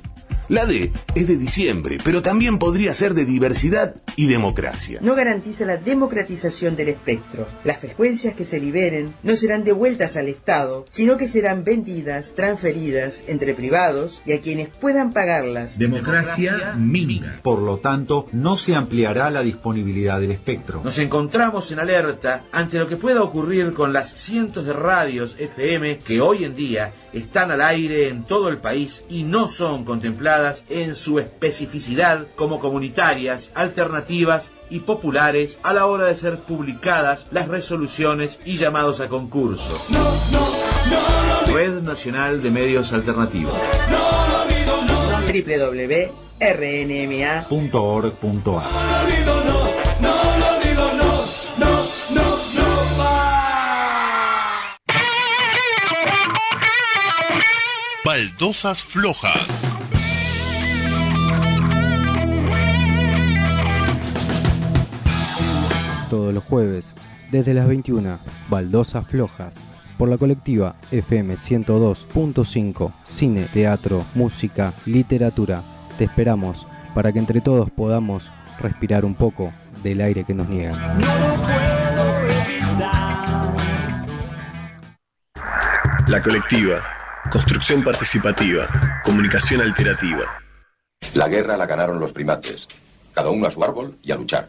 La D es de diciembre, pero también podría ser de diversidad y democracia. no garantiza la democratización del espectro. Las frecuencias que se liberen no serán devueltas al Estado, sino que serán vendidas, transferidas entre privados y a quienes puedan pagarlas. Democracia mínima. Por lo tanto, no se ampliará la disponibilidad del espectro. nos encontramos en alerta ante lo que pueda ocurrir con las cientos de radios FM que hoy en día están al aire en todo el país y no son contempladas en su especificidad como comunitarias, alternativas y populares a la hora de ser publicadas las resoluciones y llamados a concurso. Red Nacional de Medios Alternativos. www.rnma.org.ar Baldosas flojas. Todos los jueves, desde las 21, Baldosas Flojas, por la colectiva FM 102.5, cine, teatro, música, literatura. Te esperamos para que entre todos podamos respirar un poco del aire que nos niegan. La colectiva. Construcción participativa. Comunicación alternativa. La guerra la ganaron los primates. Cada uno a su árbol y a luchar.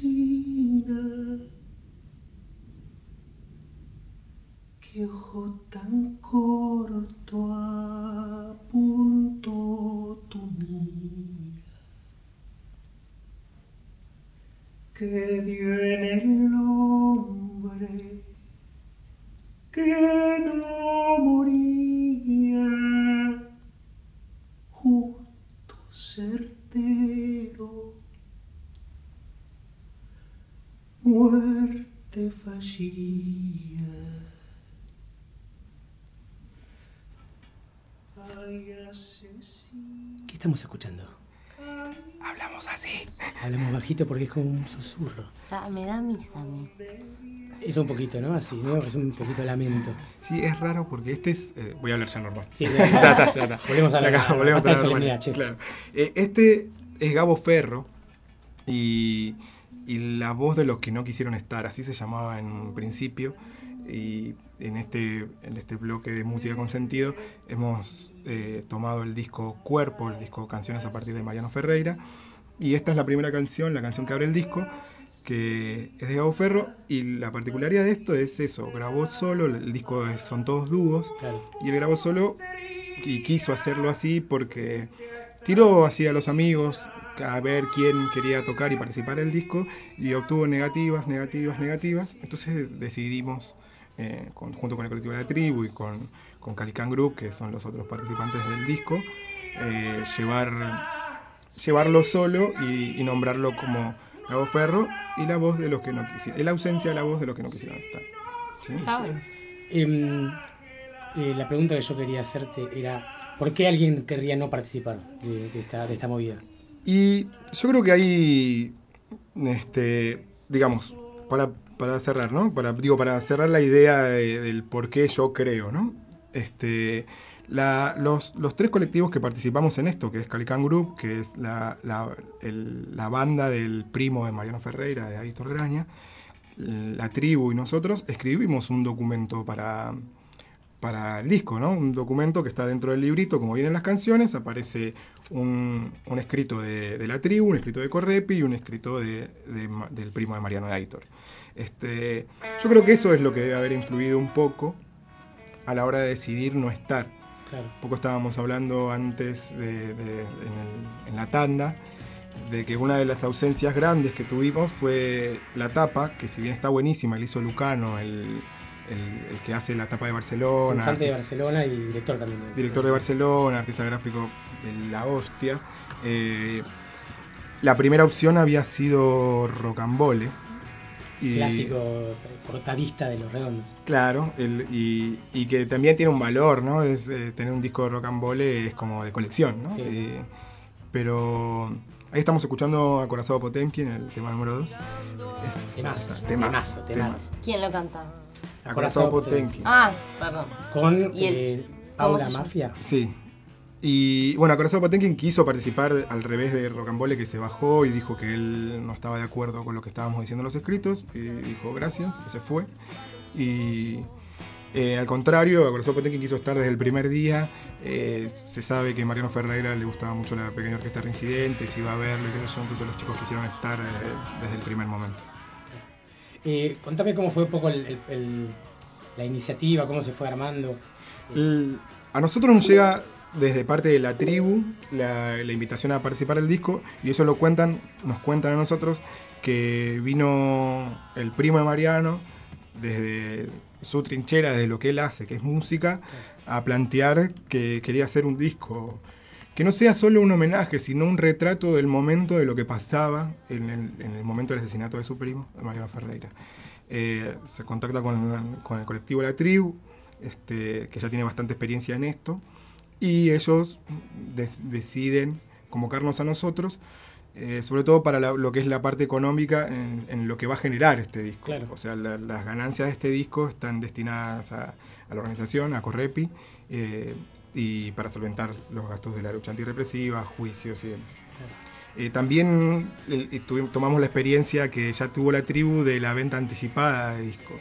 Qué ojo tan corto apuntó tu mira. Que dio en el hombre que no moría, justo certero, muerte fallida. Ay, asesino. ¿Qué estamos escuchando? Hablamos así. Hablamos bajito porque es como un susurro. Ah, me da misa a mí. Es un poquito, ¿no? Así, ¿no? Es un poquito lamento. Sí, es raro porque este es. eh, voy a hablar ya normal. Sí, ya está, ya está. volvemos a la- acá, volvemos a de la solemnidad, normalidad, che. Claro. Eh, este es Gabo Ferro y, y la voz de los que no quisieron estar, así se llamaba en un principio. Y en este, en este bloque de música con sentido hemos eh, tomado el disco Cuerpo, el disco Canciones a partir de Mariano Ferreira. Y esta es la primera canción, la canción que abre el disco, que es de Gabo Ferro. Y la particularidad de esto es eso, grabó solo, el disco es- son todos dúos. Y él grabó solo y quiso hacerlo así porque tiró así a los amigos a ver quién quería tocar y participar del disco y obtuvo negativas, negativas, negativas. Entonces decidimos, eh, con- junto con el colectivo de la tribu y con, con Calican Group, que son los otros participantes del disco, eh, llevar, llevarlo solo y, y nombrarlo como Gabo Ferro y la voz de los que no quisieron, la ausencia de la voz de los que no quisieron estar. ¿sí? Em, eh, la pregunta que yo quería hacerte era, ¿por qué alguien querría no participar de, de esta, de esta movida? Y yo creo que hay, este, digamos, para, para cerrar, ¿no? Digo, para cerrar la idea de- del por qué yo creo, ¿no? Este, los, tres colectivos que participamos en esto, que es Calican Group, que es la, banda del primo de Mariano Ferreira, de Víctor Graña, la tribu y nosotros escribimos un documento para, para el disco, ¿no? Un documento que está dentro del librito, como vienen las canciones, aparece un, escrito de, la tribu, un escrito de Correpi y un escrito del primo de Mariano de Aitor. Este, yo creo que eso es lo que debe haber influido un poco a la hora de decidir no estar. Claro. Un poco estábamos hablando antes de, de- en, el- en la tanda de que una de las ausencias grandes que tuvimos fue la tapa, que si bien está buenísima, el hizo Lucano, el, el- el que hace la tapa de Barcelona. Dibujante de Barcelona y director también. de- director de Barcelona, artista gráfico de la hostia. Eh, la primera opción había sido Rocambole. Y, Clásico eh, portadista de los redondos. Claro, el- y, y que también tiene un valor, ¿no? Es, eh, tener un disco de Rocambole es como de colección, ¿no? Sí. Eh, pero ahí estamos escuchando a Corazado Potemkin, el tema número 2. Temazo, Temazo, temazo. ¿Quién lo canta? Acorazado Potemkin. Ah, perdón. Con ¿Y el- eh, Paula? Mafia. Sí. Y bueno, Acorazado Potemkin quiso participar al revés de Rocambole, que se bajó y dijo que él no estaba de acuerdo con lo que estábamos diciendo en los escritos. Y dijo gracias, y se fue. Y eh, al contrario, Acorazado Potemkin quiso estar desde el primer día. Eh, se sabe que Mariano Ferreira le gustaba mucho la pequeña orquesta Reincidentes, iba a verlo y qué sé yo. Entonces los chicos quisieron estar eh, desde el primer momento. Contame cómo fue un poco el- el- el- la iniciativa, cómo se fue armando. A nosotros nos llega desde parte de la tribu la, invitación a participar del disco y ellos lo cuentan, nos cuentan a nosotros que vino el primo de Mariano desde su trinchera, desde lo que él hace, que es música, a plantear que quería hacer un disco que no sea solo un homenaje, sino un retrato del momento de lo que pasaba en el, en momento del asesinato de su primo, de Mariano Ferreira. Eh, se contacta con, con el colectivo La Tribu, este, que ya tiene bastante experiencia en esto, y ellos de- deciden convocarnos a nosotros, eh, sobre todo para la- lo que es la parte económica en, en lo que va a generar este disco. Claro. O sea, la- las ganancias de este disco están destinadas a, a la organización, a Correpi, eh, y para solventar los gastos de la lucha antirrepresiva, juicios y demás. Eh, también tomamos la experiencia que ya tuvo la tribu de la venta anticipada de discos.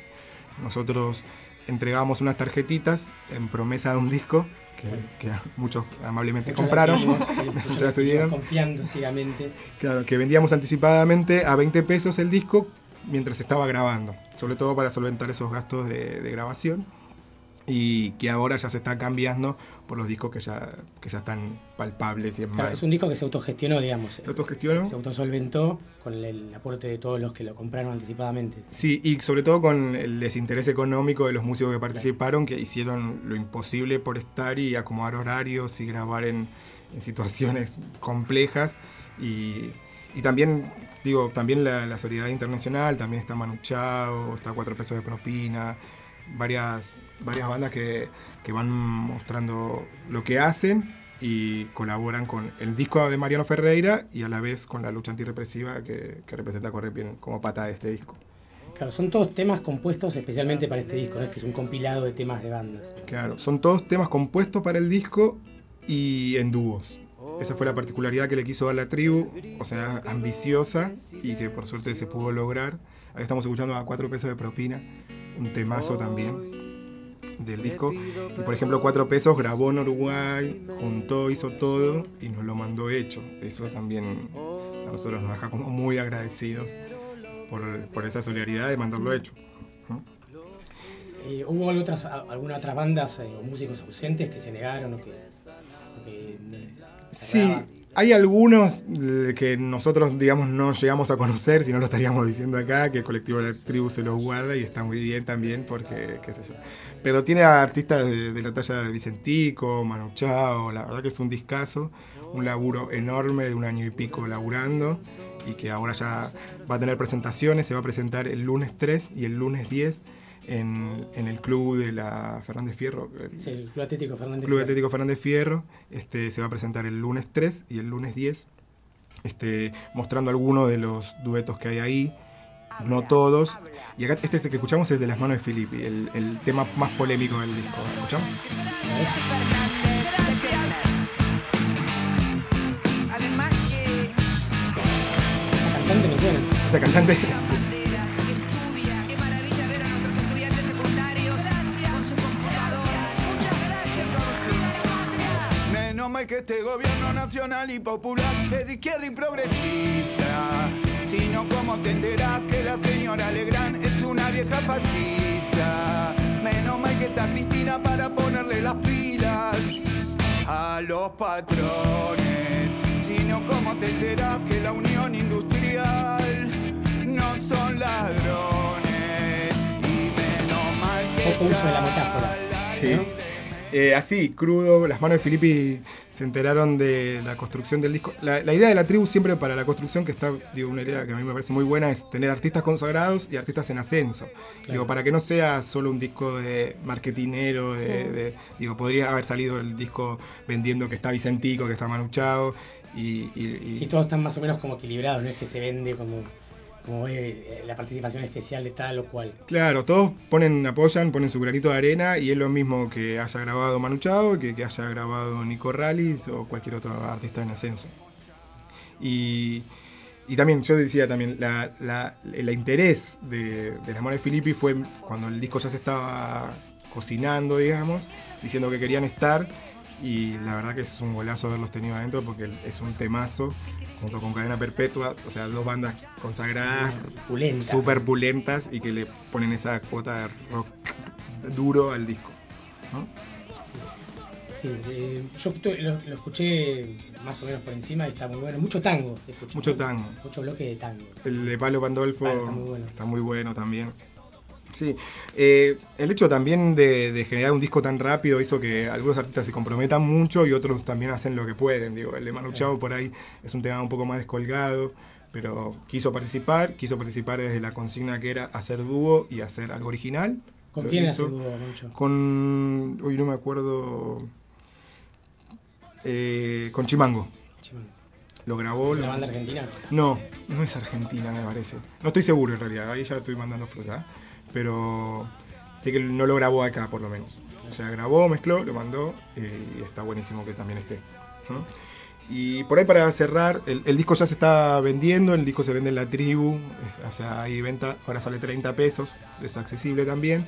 Nosotros entregamos unas tarjetitas en promesa de un disco que, que muchos amablemente Muchos compraron, tuvimos, sí, muchos la tuvieron. Confiando ciegamente. Claro, que vendíamos anticipadamente a 20 pesos el disco mientras se estaba grabando, sobre todo para solventar esos gastos de, de grabación y que ahora ya se está cambiando por los discos que ya, que ya están palpables y Claro, mano. es un disco que se autogestionó, digamos. Se autogestionó. Se, autosolventó con el, el aporte de todos los que lo compraron anticipadamente. Sí, y sobre todo con el desinterés económico de los músicos que participaron, que hicieron lo imposible por estar y acomodar horarios y grabar en, en situaciones complejas. Y, y también, digo, también la, la solidaridad internacional, también está Manu Chao, está Cuatro Pesos de Propina, varias, varias bandas que, que van mostrando lo que hacen y colaboran con el disco de Mariano Ferreira y a la vez con la lucha antirrepresiva que, que representa Correpien como pata de este disco. Claro, son todos temas compuestos especialmente para este disco, no es que es un compilado de temas de bandas. Claro, son todos temas compuestos para el disco y en dúos. Esa fue la particularidad que le quiso dar la tribu, o sea, ambiciosa y que por suerte se pudo lograr. Ahí estamos escuchando a cuatro pesos de propina, un temazo también. Del disco. Y por ejemplo, Cuatro Pesos grabó en Uruguay, juntó, hizo todo y nos lo mandó hecho. Eso también a nosotros nos deja como muy agradecidos por, por esa solidaridad de mandarlo hecho. Eh, ¿Hubo otras, a- alguna otras bandas eh, o músicos ausentes que se negaron o que, o que les Sí? Hay algunos eh, que nosotros, digamos, no llegamos a conocer, si no lo estaríamos diciendo acá, que el colectivo de la tribu se los guarda y está muy bien también porque, qué sé yo. Pero tiene a artistas de, de la talla de Vicentico, Manu Chao, la verdad que es un discazo, un laburo enorme de un año y pico laburando y que ahora ya va a tener presentaciones, se va a presentar el lunes 3 y el lunes 10 en, en el club de la Fernández Fierro. el- Sí, el Club Atlético Fernández Club Fierro. Atlético Fernández Fierro este, se va a presentar el lunes 3 y el lunes 10, este, mostrando algunos de los duetos que hay ahí, no todos. Y acá este que escuchamos es de las manos de Filippi, el, el tema más polémico del disco. ¿Escuchamos? Además que Esa cantante me suena. Esa cantante. Mal que este gobierno nacional y popular es de izquierda y progresista. Si no, ¿cómo te enterás que la señora Legrand es una vieja fascista? Menos mal que está Cristina para ponerle las pilas a los patrones. Si no, ¿cómo te enterás que la unión industrial no son ladrones? Y menos mal que. Poco uso de la metáfora. Sí. Eh, así, crudo, las manos de Filippi se enteraron de la construcción del disco. La, la idea de la tribu siempre para la construcción, que está, digo, una idea que a mí me parece muy buena, es tener artistas consagrados y artistas en ascenso. Digo, para que no sea solo un disco de marketinero, de, Sí. de- digo, podría haber salido el disco vendiendo que está Vicentico, que está Manu Chao, y, y- y- Sí, todos están más o menos como equilibrados, no es que se vende como, como eh, la participación especial de tal o cual. Claro, todos ponen, apoyan, ponen su granito de arena y es lo mismo que haya grabado Manu Chao, que, que haya grabado Nico Rallis o cualquier otro artista en ascenso. Y, y también, yo decía también, la, la- el interés de, de las de Filippi fue cuando el disco ya se estaba cocinando, digamos, diciendo que querían estar y la verdad que es un golazo haberlos tenido adentro porque es un temazo junto con Cadena Perpetua, o sea, dos bandas consagradas, súper pulentas y que le ponen esa cuota de rock duro al disco. ¿no? Sí, eh, yo lo, lo escuché más o menos por encima y está muy bueno. Mucho tango. escuché. Mucho tango. Mucho bloque de tango. El de Pablo Pandolfo Vale, está muy bueno. está muy bueno también. Sí, eh, el hecho también de, de generar un disco tan rápido hizo que algunos artistas se comprometan mucho y otros también hacen lo que pueden. Digo, el de Manu Chao por ahí es un tema un poco más descolgado, pero quiso participar, quiso participar desde la consigna que era hacer dúo y hacer algo original. ¿Con quién hizo. hace dúo, Moncho? Con, uy, no me acuerdo, eh, con Chimango. Chimango. Lo grabó. ¿Es una lo- banda argentina? No, no es argentina, me parece. No estoy seguro en realidad, ahí ya estoy mandando fruta. Pero sé que no lo grabó acá, por lo menos. O sea, grabó, mezcló, lo mandó eh, y está buenísimo que también esté. Y por ahí para cerrar, el, el disco ya se está vendiendo, el disco se vende en la tribu, eh, o sea, hay venta, ahora sale 30 pesos, es accesible también.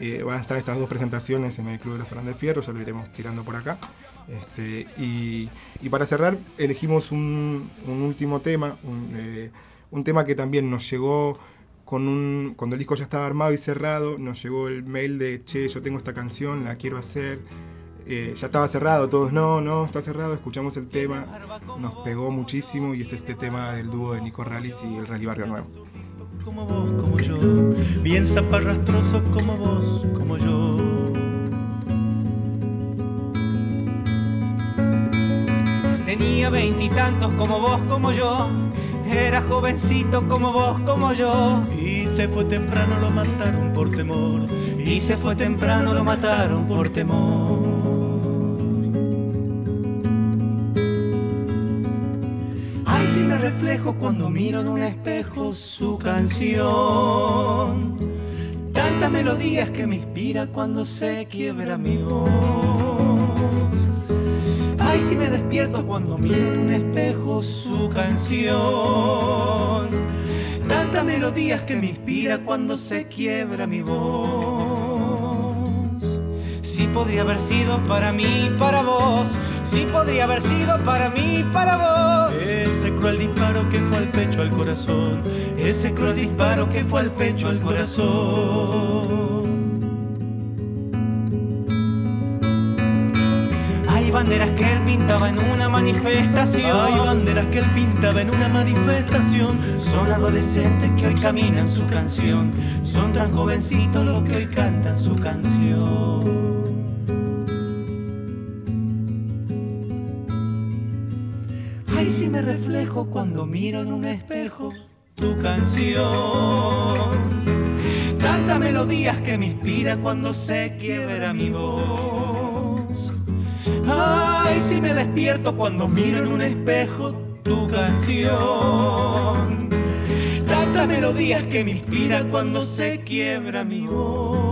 Eh, van a estar estas dos presentaciones en el Club de los Fernández Fierro, ya lo iremos tirando por acá. Este, y, y para cerrar, elegimos un, un último tema, un, eh, un tema que también nos llegó con un, cuando el disco ya estaba armado y cerrado, nos llegó el mail de, che, yo tengo esta canción, la quiero hacer. Eh, ya estaba cerrado, todos, no, no, está cerrado, escuchamos el tema, nos pegó muchísimo y es este tema del dúo de Nico Rallis y el Rally Barrio Nuevo. como vos, como yo, bien zaparrastrosos como vos, como yo. Tenía veintitantos como vos, como yo, era jovencito como vos, como yo. Y se fue temprano, lo mataron por temor. Y se fue temprano, lo mataron por temor. Ay, si me reflejo cuando miro en un espejo su canción. Tantas melodías que me inspira cuando se quiebra mi voz. Ay, si me despierto cuando miro en un espejo su canción. Tantas melodías que me inspira cuando se quiebra mi voz. Sí podría haber sido para mí, para vos. Sí podría haber sido para mí, para vos. Ese cruel disparo que fue al pecho, al corazón. Ese cruel disparo que fue al pecho, al corazón. Hay banderas que él pintaba en una manifestación. Hay banderas que él pintaba en una manifestación. Son adolescentes que hoy caminan su canción. Son tan jovencitos los que hoy cantan su canción. Ay, si me reflejo cuando miro en un espejo tu canción. Tanta melodías que me inspira cuando se quiebra mi voz. Ay, si me despierto cuando miro en un espejo tu canción. Tantas melodías que me inspira cuando se quiebra mi voz.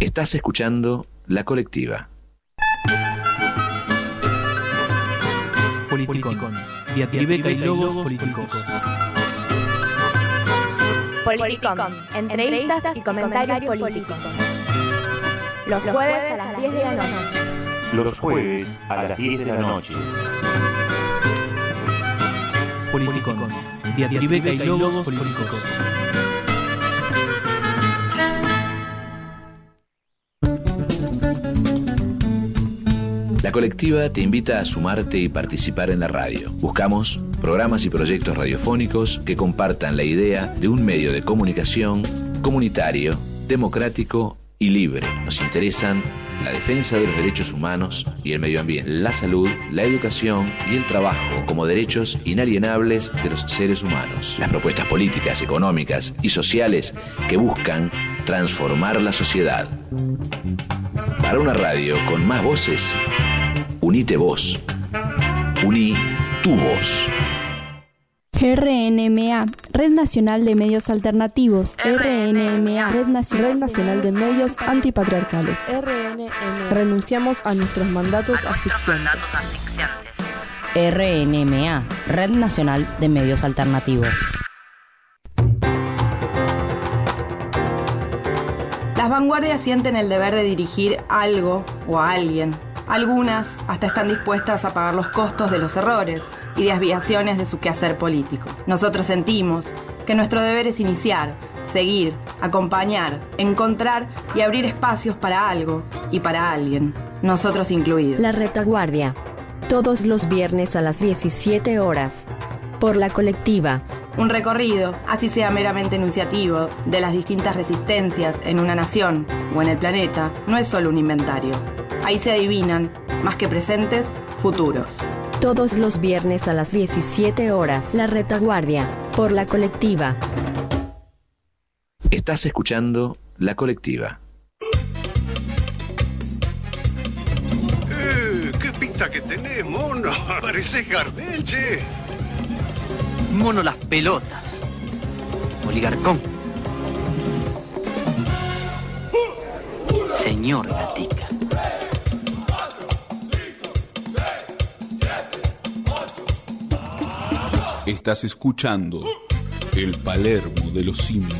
Estás escuchando La Colectiva. Politicón. Diatribeca y logos políticos. Politicón. Entrevistas y comentarios políticos. Los jueves a las 10 de la noche. Los jueves a las 10 de la noche. Politicón. Diatribeca y logos políticos. La colectiva te invita a sumarte y participar en la radio. Buscamos programas y proyectos radiofónicos que compartan la idea de un medio de comunicación comunitario, democrático y libre. Nos interesan la defensa de los derechos humanos y el medio ambiente, la salud, la educación y el trabajo como derechos inalienables de los seres humanos. Las propuestas políticas, económicas y sociales que buscan transformar la sociedad. Para una radio con más voces, unite vos. Uní tu voz. RNMA, Red Nacional de Medios Alternativos. RNMA, Red, Naci- Red Nacional de Medios Antipatriarcales. Renunciamos a nuestros mandatos asfixiantes. RNMA, Red Nacional de Medios Alternativos. Las vanguardias sienten el deber de dirigir algo o a alguien. Algunas hasta están dispuestas a pagar los costos de los errores y desviaciones de su quehacer político. Nosotros sentimos que nuestro deber es iniciar, seguir, acompañar, encontrar y abrir espacios para algo y para alguien, nosotros incluidos. La retaguardia. Todos los viernes a las 17 horas. Por la colectiva. Un recorrido, así sea meramente enunciativo, de las distintas resistencias en una nación o en el planeta, no es solo un inventario. Ahí se adivinan, más que presentes, futuros. Todos los viernes a las 17 horas. La retaguardia. Por la colectiva. Estás escuchando La Colectiva. Eh, ¿Qué pinta que tenés, mono? Pareces Gardel, che. Mono las pelotas. Oligarcón. Señor Gatica. Estás escuchando el Palermo de los simios.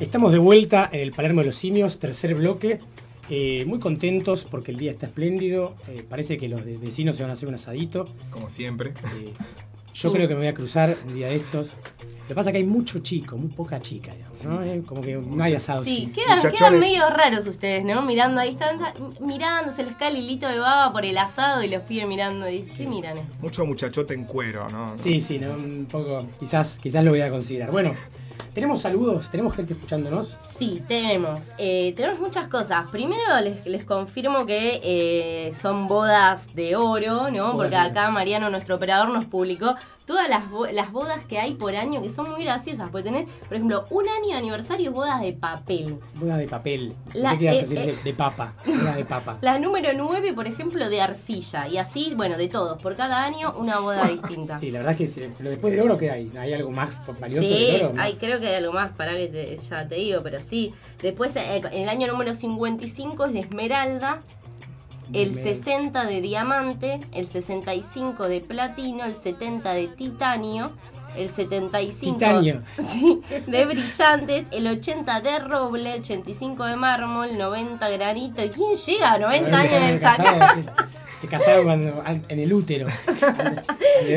Estamos de vuelta en el Palermo de los Simios, tercer bloque. Eh, muy contentos porque el día está espléndido. Eh, parece que los de- vecinos se van a hacer un asadito. Como siempre. Eh, yo creo que me voy a cruzar un día de estos. Lo que pasa es que hay mucho chico, muy poca chica, digamos, ¿no? Como que no hay asado. Sí, quedan, quedan medio raros ustedes, ¿no? Mirando ahí, están mirando, se les cae el hilito de baba por el asado y los pibes mirando. Y ¿qué miran? esto? Mucho muchachote en cuero, ¿no? Sí, sí, ¿no? un poco. Quizás, quizás lo voy a considerar. Bueno, tenemos saludos, tenemos gente escuchándonos. Sí, tenemos. Eh, tenemos muchas cosas. Primero les, les confirmo que eh, son bodas de oro, ¿no? Porque acá Mariano, nuestro operador, nos publicó todas las, bo- las bodas que hay por año que son muy graciosas. Porque tenés, por ejemplo, un año de aniversario bodas de papel. Boda de papel. La- a eh, decir eh. de, de papa. De papa. La número 9, por ejemplo, de arcilla. Y así, bueno, de todos. Por cada año, una boda distinta. Sí, la verdad es que sí, pero después de oro, ¿qué hay? ¿Hay algo más valioso Sí, del oro? No. hay, creo que hay algo más, para que te- ya te digo, pero sí. Después, eh, el año número 55 es de esmeralda, el Esmeralda. 60 de diamante, el 65 de platino, el 70 de titanio, el 75 Titanio. Sí, de brillantes, el 80 de roble, 85 de mármol, 90 granito. ¿Y quién llega a 90 años de sacar? Te casaron cuando, en el útero.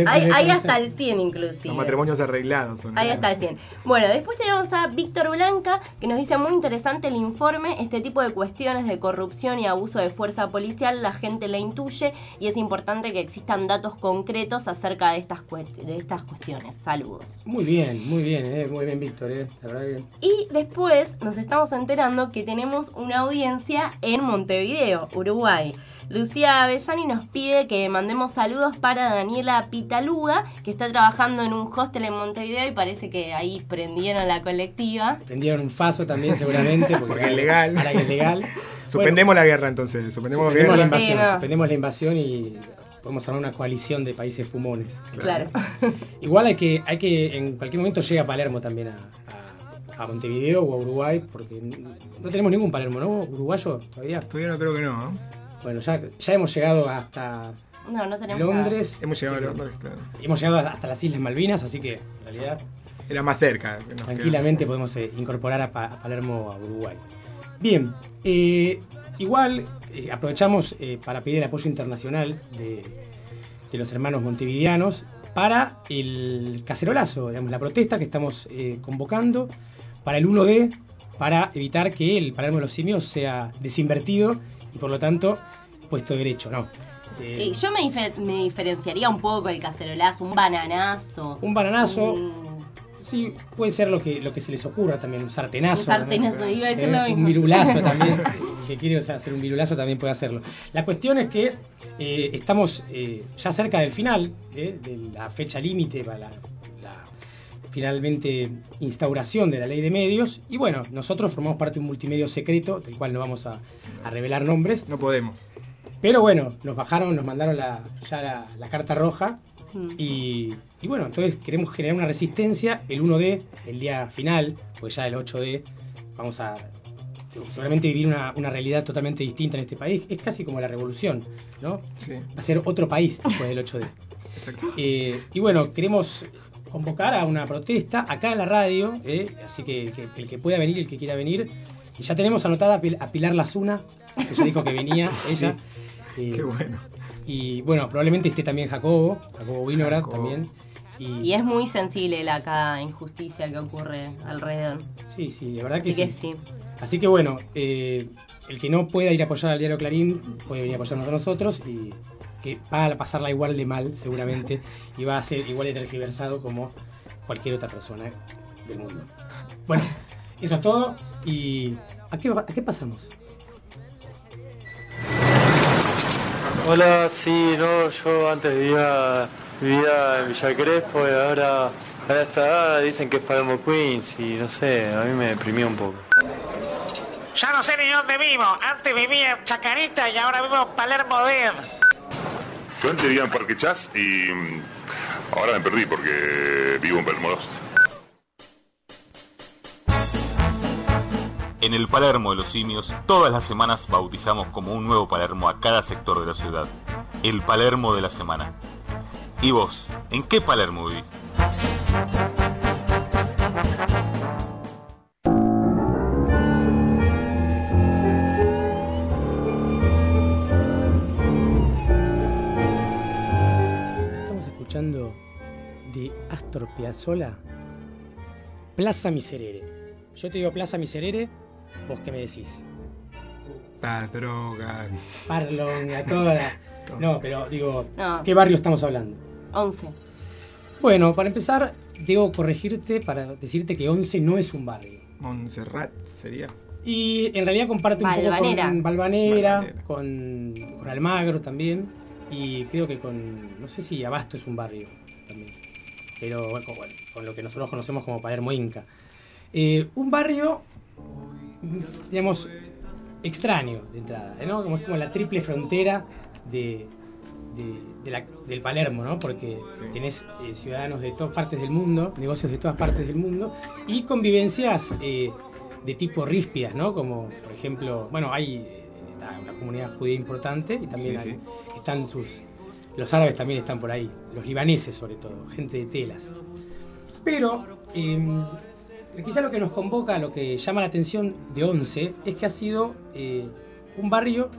Hay, hay hasta el 100 inclusive. Los matrimonios arreglados son. Ahí está el 100. Bueno, después tenemos a Víctor Blanca, que nos dice muy interesante el informe. Este tipo de cuestiones de corrupción y abuso de fuerza policial, la gente la intuye y es importante que existan datos concretos acerca de estas, cuest- de estas cuestiones. Saludos. Muy bien, muy bien, eh, muy bien, Víctor. Eh, la verdad que- Y después nos estamos enterando que tenemos una audiencia en Montevideo, Uruguay. Lucía Avellani nos pide que mandemos saludos para Daniela Pitaluga, que está trabajando en un hostel en Montevideo y parece que ahí prendieron la colectiva. Prendieron un faso también, seguramente. Porque, Porque es legal. Ahora que es legal. Suspendemos la guerra entonces. Suspendemos, Suspendemos la guerra. invasión, Sí, no. suspendemos la invasión y podemos armar una coalición de países fumones. Claro. Igual hay que, hay que, en cualquier momento llega Palermo también a, a- a Montevideo o a Uruguay, porque no tenemos ningún Palermo, ¿no? ¿Uruguayo todavía? Todavía no creo que no. ¿no? Bueno, ya, ya hemos llegado hasta No, no tenemos Londres. Hemos llegado Sí, a Londres, claro. Hemos llegado hasta las Islas Malvinas, así que en realidad Era más cerca. que nos tranquilamente podemos eh, incorporar a, Pa- a Palermo a Uruguay. Bien, eh, igual eh, aprovechamos eh, para pedir el apoyo internacional de, de los hermanos montevideanos para el cacerolazo, digamos, la protesta que estamos eh, convocando para el 1D, para evitar que el Palermo de los Simios sea desinvertido y por lo tanto puesto derecho, ¿no? Eh, Sí, yo me, dife- me diferenciaría un poco el cacerolazo, un bananazo. Un bananazo. un- Sí, puede ser lo que, lo que se les ocurra también, un sartenazo. Un sartenazo, iba a decir Eh, lo Un mismo. virulazo también. Que quiere o sea, hacer un virulazo también puede hacerlo. La cuestión es que eh, estamos eh, ya cerca del final, eh, de la fecha límite para la, finalmente instauración de la ley de medios. Y bueno, nosotros formamos parte de un multimedio secreto, del cual no vamos a, a revelar nombres. No podemos. Pero bueno, nos bajaron, nos mandaron la- ya la, la carta roja. Mm. Y, y bueno, entonces queremos generar una resistencia. El 1D, el día final, pues ya el 8D, vamos a seguramente vivir una, una realidad totalmente distinta en este país. Es casi como la revolución, ¿no? Sí. Va a ser otro país después del 8D. Exacto. Eh, y bueno, queremos convocar a una protesta acá en la radio, ¿eh? así que, que el que pueda venir, el que quiera venir. Y ya tenemos anotada a Pil- a Pilar Lazuna, que ya dijo que venía ella. Eh, Qué bueno. Y bueno, probablemente esté también Jacobo, Jacobo Winograd también. Y es muy sensible la cada injusticia que ocurre alrededor. Sí, sí, de verdad que Así que sí. sí. Así que bueno, eh, el que no pueda ir a apoyar al diario Clarín puede venir a apoyarnos a nosotros y que va a pasarla igual de mal, seguramente, y va a ser igual de tergiversado como cualquier otra persona del mundo. Bueno, eso es todo. ¿Y a qué, a qué pasamos? Hola, sí, no, yo antes vivía, vivía en Villa Crespo y ahora a esta edad dicen que es Palermo Queens y no sé, a mí me deprimió un poco. Ya no sé ni dónde vivo. Antes vivía en Chacarita y ahora vivo en Palermo Dead. Yo antes vivía en Parque Chas y mm, ahora me perdí porque vivo en Palermo 2. En el Palermo de los Simios, todas las semanas bautizamos como un nuevo Palermo a cada sector de la ciudad. El Palermo de la semana. ¿Y vos? ¿En qué Palermo vivís? Astor Piazzolla Plaza Miserere. Yo te digo Plaza Miserere, vos qué me decís. Las drogas. Parlonga, toda la... No, pero digo, No. ¿qué barrio estamos hablando? 11. Bueno, para empezar, debo corregirte para decirte que 11 no es un barrio. Montserrat sería. Y en realidad comparte un poco con Balvanera, con Almagro también. Y creo que con, no sé si Abasto es un barrio también. Pero bueno, con, lo que nosotros conocemos como Palermo Inca. Eh, un barrio, digamos, extraño de entrada, ¿no? Como es como la triple frontera de, de- de la- del Palermo, ¿no? Porque tenés eh, ciudadanos de todas partes del mundo, negocios de todas partes del mundo y convivencias eh, de tipo ríspidas, ¿no? Como, por ejemplo, bueno, hay está una comunidad judía importante y también Sí, hay- sí. están sus... Los árabes también están por ahí, los libaneses sobre todo, gente de telas. Pero eh, quizá lo que nos convoca, lo que llama la atención de Once, es que ha sido eh, un barrio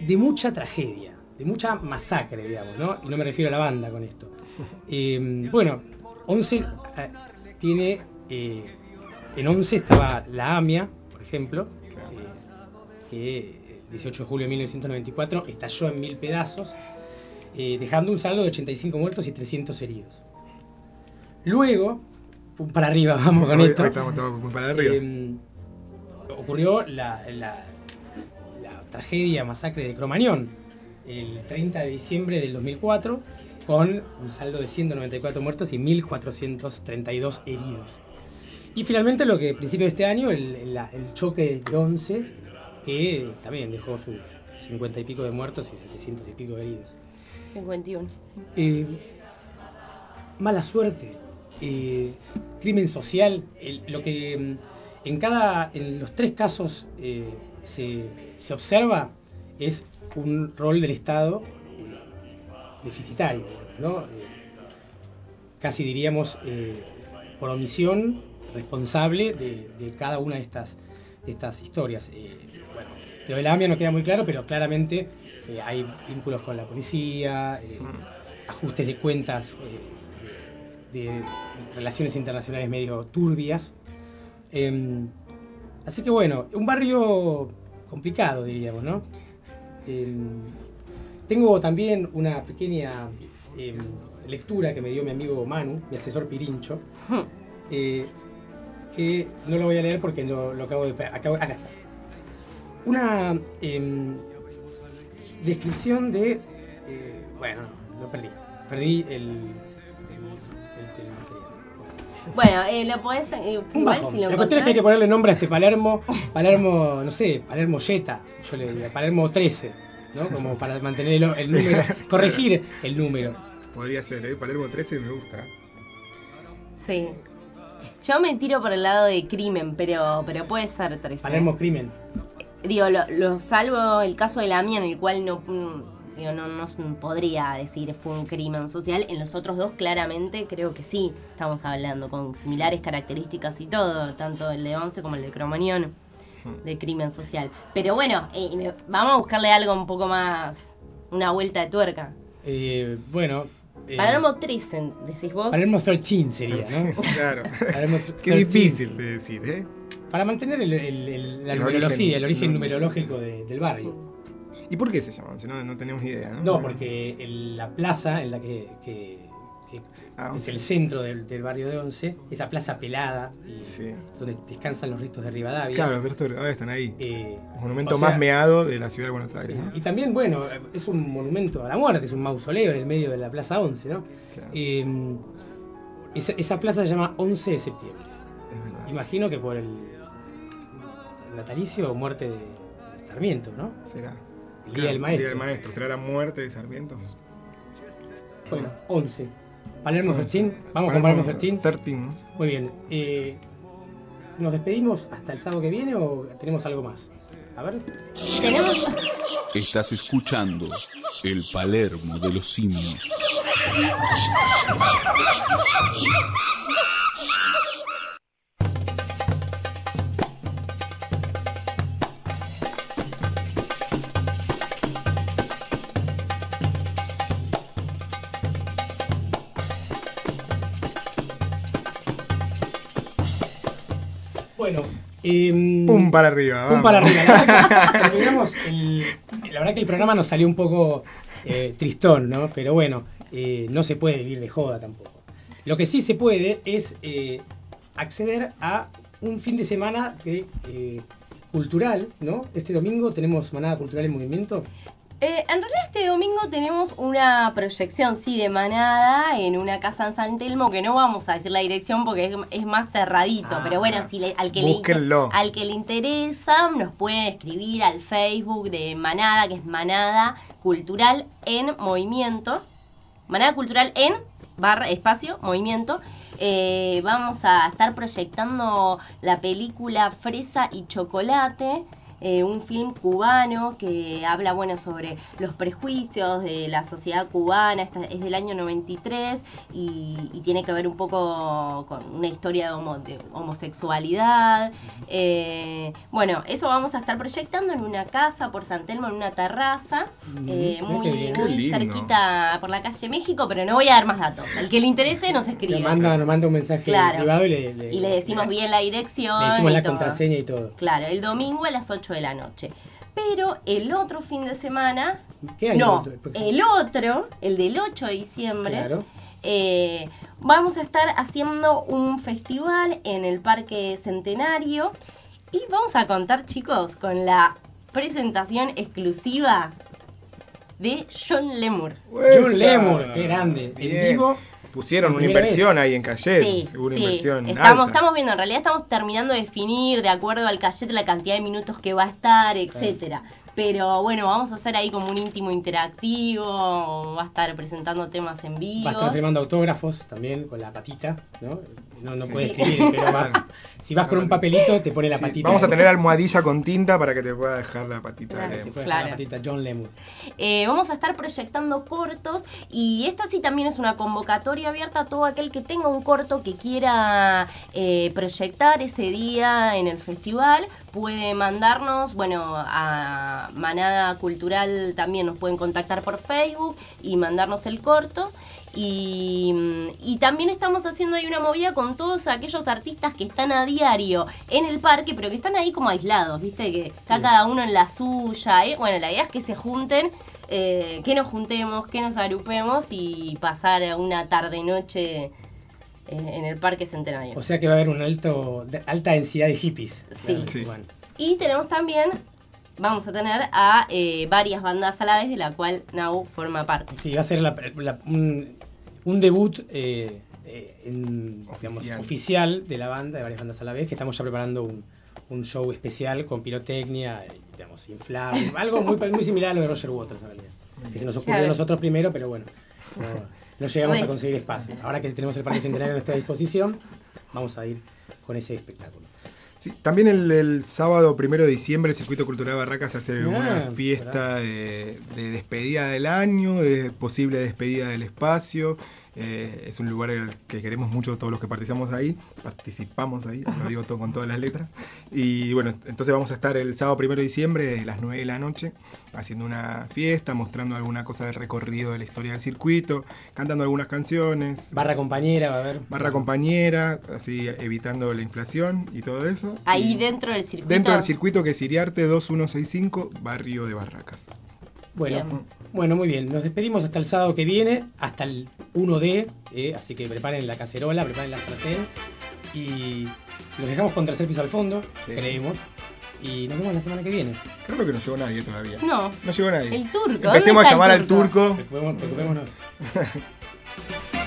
de mucha tragedia, de mucha masacre, digamos, ¿no? Y no me refiero a la banda con esto. Eh, bueno, Once eh, tiene. eh, en Once estaba la AMIA, por ejemplo, que el 18 de julio de 1994 estalló en mil pedazos, eh, dejando un saldo de 85 muertos y 300 heridos. Luego, para arriba, vamos con Hoy- esto. hoy estamos para arriba. Eh, ocurrió la, la- la tragedia masacre de Cromañón el 30 de diciembre del 2004 con un saldo de 194 muertos y 1.432 heridos. Y finalmente lo que a principio de este año, el, el choque de 11, que también dejó sus 50 y pico de muertos y 700 y pico de heridos. 51. sí. Eh, mala suerte, eh, crimen social, lo que mm, en cada, en los tres casos eh, se, se observa es un rol del Estado deficitario, ¿no? Casi diríamos por omisión responsable de, cada una de estas, de estas historias. Bueno, lo de la AMIA no queda muy claro, pero claramente eh, hay vínculos con la policía, eh, ajustes de cuentas eh, de, de relaciones internacionales medio turbias. Em, así que bueno, un barrio complicado, diríamos, ¿no? Em, tengo también una pequeña em, lectura que me dio mi amigo Manu, mi asesor Pirincho, eh, que no lo voy a leer porque lo, lo acabo de... acabo- acá está. Una descripción de... eh, bueno, no, lo perdí. Perdí el... el- el- el material. Bueno, eh, lo podés. eh, Un igual si lo La cuestión es que hay que ponerle nombre a este Palermo, Palermo, no sé, Palermo Jetta, yo le diría, Palermo 13, ¿no? Como para mantener el, el número, corregir el número. Podría ser, ¿eh? Palermo 13 me gusta. Sí. Yo me tiro por el lado de crimen, pero, pero puede ser 13. Palermo Crimen. Digo, lo, lo salvo el caso de la mía, en el cual no, mm, digo, no, no podría decir fue un crimen social. En los otros dos, claramente, creo que sí. Estamos hablando con similares características y todo, tanto el de Once como el de Cromañón, de crimen social. Pero bueno, eh, vamos a buscarle algo un poco más, una vuelta de tuerca. Eh, bueno. eh, Palermo 13, decís vos. Palermo 13 sería, ¿no? Claro. Palermo Qué 13. difícil de decir, ¿eh? Para mantener el, el- el- la numerología, el origen no. numerológico de- del barrio. ¿Y por qué se llaman? Si no, no tenemos idea, ¿no? No, porque el- la plaza en la que, que- que Ah, es el centro del, del barrio de Once, esa plaza pelada, y donde descansan los restos de Rivadavia. Claro, pero estos ahora están ahí. Eh, El monumento o sea, más meado de la ciudad de Buenos Aires. ¿no? Y también, bueno, es un monumento a la muerte, es un mausoleo en el medio de la Plaza 11, ¿no? Eh, esa, esa plaza se llama 11 de septiembre. Imagino que por el natalicio o muerte de, de Sarmiento, ¿no? Será. El día del maestro. El día del maestro. ¿Será la muerte de Sarmiento? Bueno, 11. Palermo 13. 11. Vamos con Palermo Palermo 13. 13. Muy bien. eh, ¿Nos despedimos hasta el sábado que viene o tenemos algo más? A ver. Tenemos. Estás escuchando el Palermo de los simios. Em, Pum para arriba, Pum vamos. para arriba. La verdad, que el, la verdad que el programa nos salió un poco eh, tristón, ¿no? Pero bueno, eh, no se puede vivir de joda tampoco. Lo que sí se puede es eh, acceder a un fin de semana de, eh, cultural, ¿no? Este domingo tenemos Manada Cultural en Movimiento. Eh, en realidad este domingo tenemos una proyección, sí, de manada en una casa en San Telmo, que no vamos a decir la dirección porque es, es más cerradito, Ah, pero bueno, si le- al, que le, búsquenlo. al que le interesa nos pueden escribir al Facebook de Manada, que es Manada Cultural en Movimiento. Manada Cultural en barra espacio movimiento. Eh, vamos a estar proyectando la película Fresa y Chocolate. Eh, un film cubano que habla bueno sobre los prejuicios de la sociedad cubana, esta es del año 93 y, y tiene que ver un poco con una historia de, homo- de homosexualidad. Eh, bueno, eso vamos a estar proyectando en una casa por San Telmo, en una terraza, eh, muy, cerquita por la calle México, pero no voy a dar más datos. El que le interese nos escribe. Nos manda, nos manda un mensaje Claro. privado y le, le- Y le decimos bien la dirección. le decimos y la todo. contraseña y todo. Claro, el domingo a las 8 de la noche. Pero el otro fin de semana. ¿Qué no, otro? El otro, el del 8 de diciembre. Claro. eh, vamos a estar haciendo un festival en el Parque Centenario. Y vamos a contar, chicos, con la presentación exclusiva de John Lemur. John Lemur, qué grande. En vivo. Pusieron una inversión ahí en Calle, Sí, sí. inversión. Estamos, alta. estamos viendo, en realidad estamos terminando de definir de acuerdo al cachet la cantidad de minutos que va a estar, etcétera. Pero bueno, vamos a hacer ahí como un íntimo interactivo, va a estar presentando temas en vivo. Va a estar firmando autógrafos también con la patita, ¿no? No, no Sí. puede escribir, pero va- si vas con un papelito te pone la Sí, patita. Vamos a tener almohadilla con tinta para que te pueda dejar la patita. Claro, de- Te puede Claro. dejar la patita John Lemur. Eh, vamos a estar proyectando cortos y esta sí también es una convocatoria abierta a todo aquel que tenga un corto que quiera eh, proyectar ese día en el festival. Puede mandarnos, bueno, a Manada Cultural también nos pueden contactar por Facebook y mandarnos el corto. Y, mm, y también estamos haciendo ahí una movida con todos aquellos artistas que están a diario en el parque, pero que están ahí como aislados, ¿viste? Que está cada uno en la suya. ¿eh? Bueno, la idea es que se junten, eh, que nos juntemos, que nos agrupemos y pasar una tarde-noche eh, en el Parque Centenario. O sea que va a haber una alto, alta densidad de hippies. Sí. Sí. bueno. Y tenemos también, vamos a tener a eh, varias bandas a la vez, de la cual Nau forma parte. Sí, va a ser la- la- un, un debut eh, eh, en, digamos, Oficial. oficial de la banda, de varias bandas a la vez, que estamos ya preparando un, un show especial con pirotecnia, digamos, inflable, algo muy, muy similar a lo de Roger Waters en realidad. Que se nos ocurrió Claro. a nosotros primero, pero bueno, no, no llegamos a conseguir espacio. Ahora que tenemos el Parque Centenario a nuestra disposición, vamos a ir con ese espectáculo. Sí, también el, el sábado primero de diciembre el Circuito Cultural Barracas hace Ah, una fiesta de, de despedida del año, de posible despedida del espacio. Eh, es un lugar al que queremos mucho todos los que participamos ahí, participamos ahí, lo digo todo con todas las letras. Y bueno, entonces vamos a estar el sábado primero de diciembre desde las 9 de la noche haciendo una fiesta, mostrando alguna cosa del recorrido de la historia del circuito, cantando algunas canciones. Barra compañera va a haber. Barra compañera, así evitando la inflación y todo eso. Ahí Y dentro del circuito. Dentro del circuito que es Iriarte 2165, barrio de Barracas. Bueno, Bien. Bueno, muy bien. Nos despedimos hasta el sábado que viene, hasta el 1D, eh, así que preparen la cacerola, preparen la sartén y los dejamos con tercer piso al fondo, Sí. creemos. Y nos vemos la semana que viene. Creo que no llegó nadie todavía. No. No llegó nadie. El turco. ¿dónde Empecemos a llamar al turco? turco. Preocupémonos-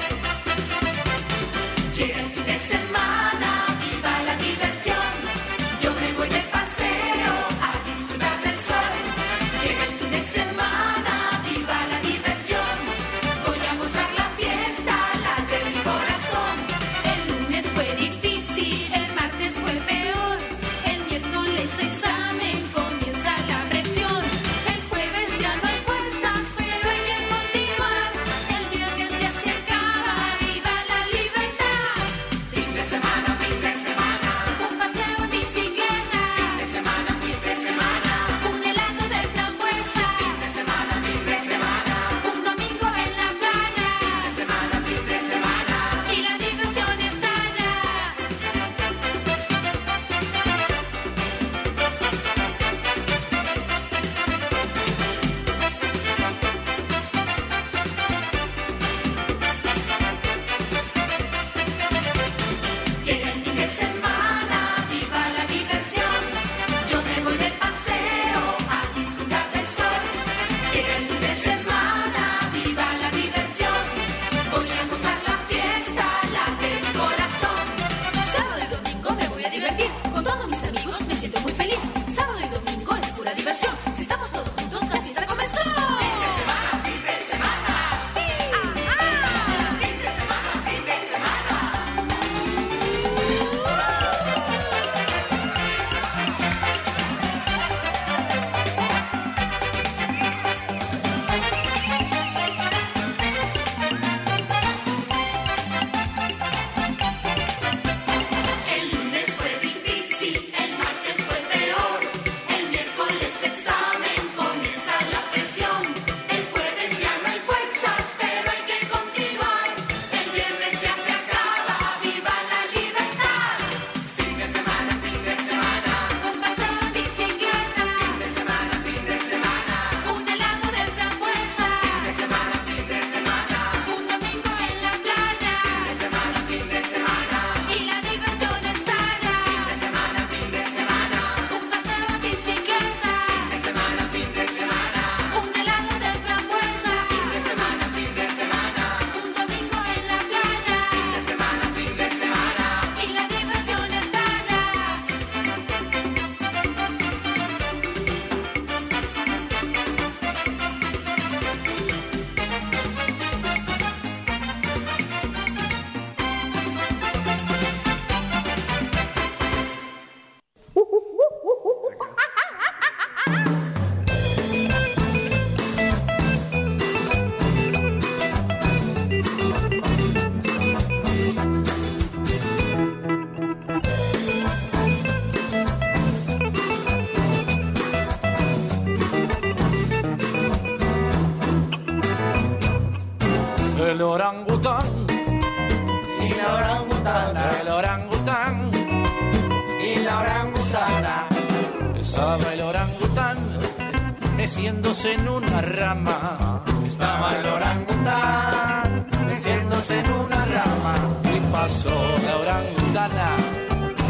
pasó la orangutana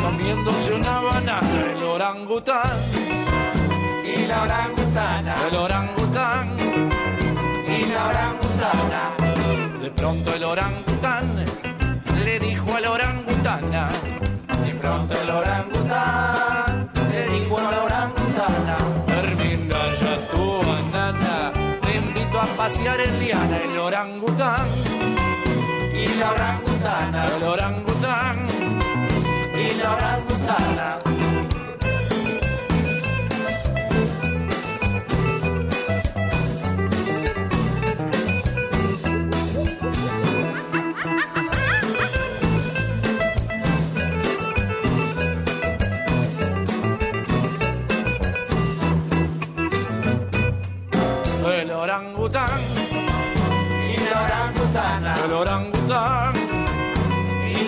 comiéndose una banana. El orangután. Y la orangutana. El orangután. Y la orangutana. De pronto el orangután le dijo a la orangutana. De pronto el orangután le dijo a la orangutana. Termina ya tu banana, te invito a pasear en liana el orangután. Y la orangutana. El orangután. Y la orangutana. El orangután. Y la orangutana. El orangután.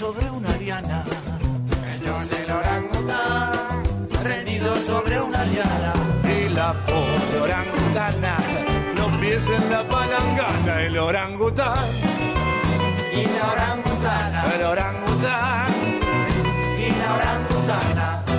sobre una liana. Ellos el orangután, rendido sobre una liana. El apo de orangutana, los pies en la palangana. El orangután. Y la orangutana. El orangután. Y la orangutana.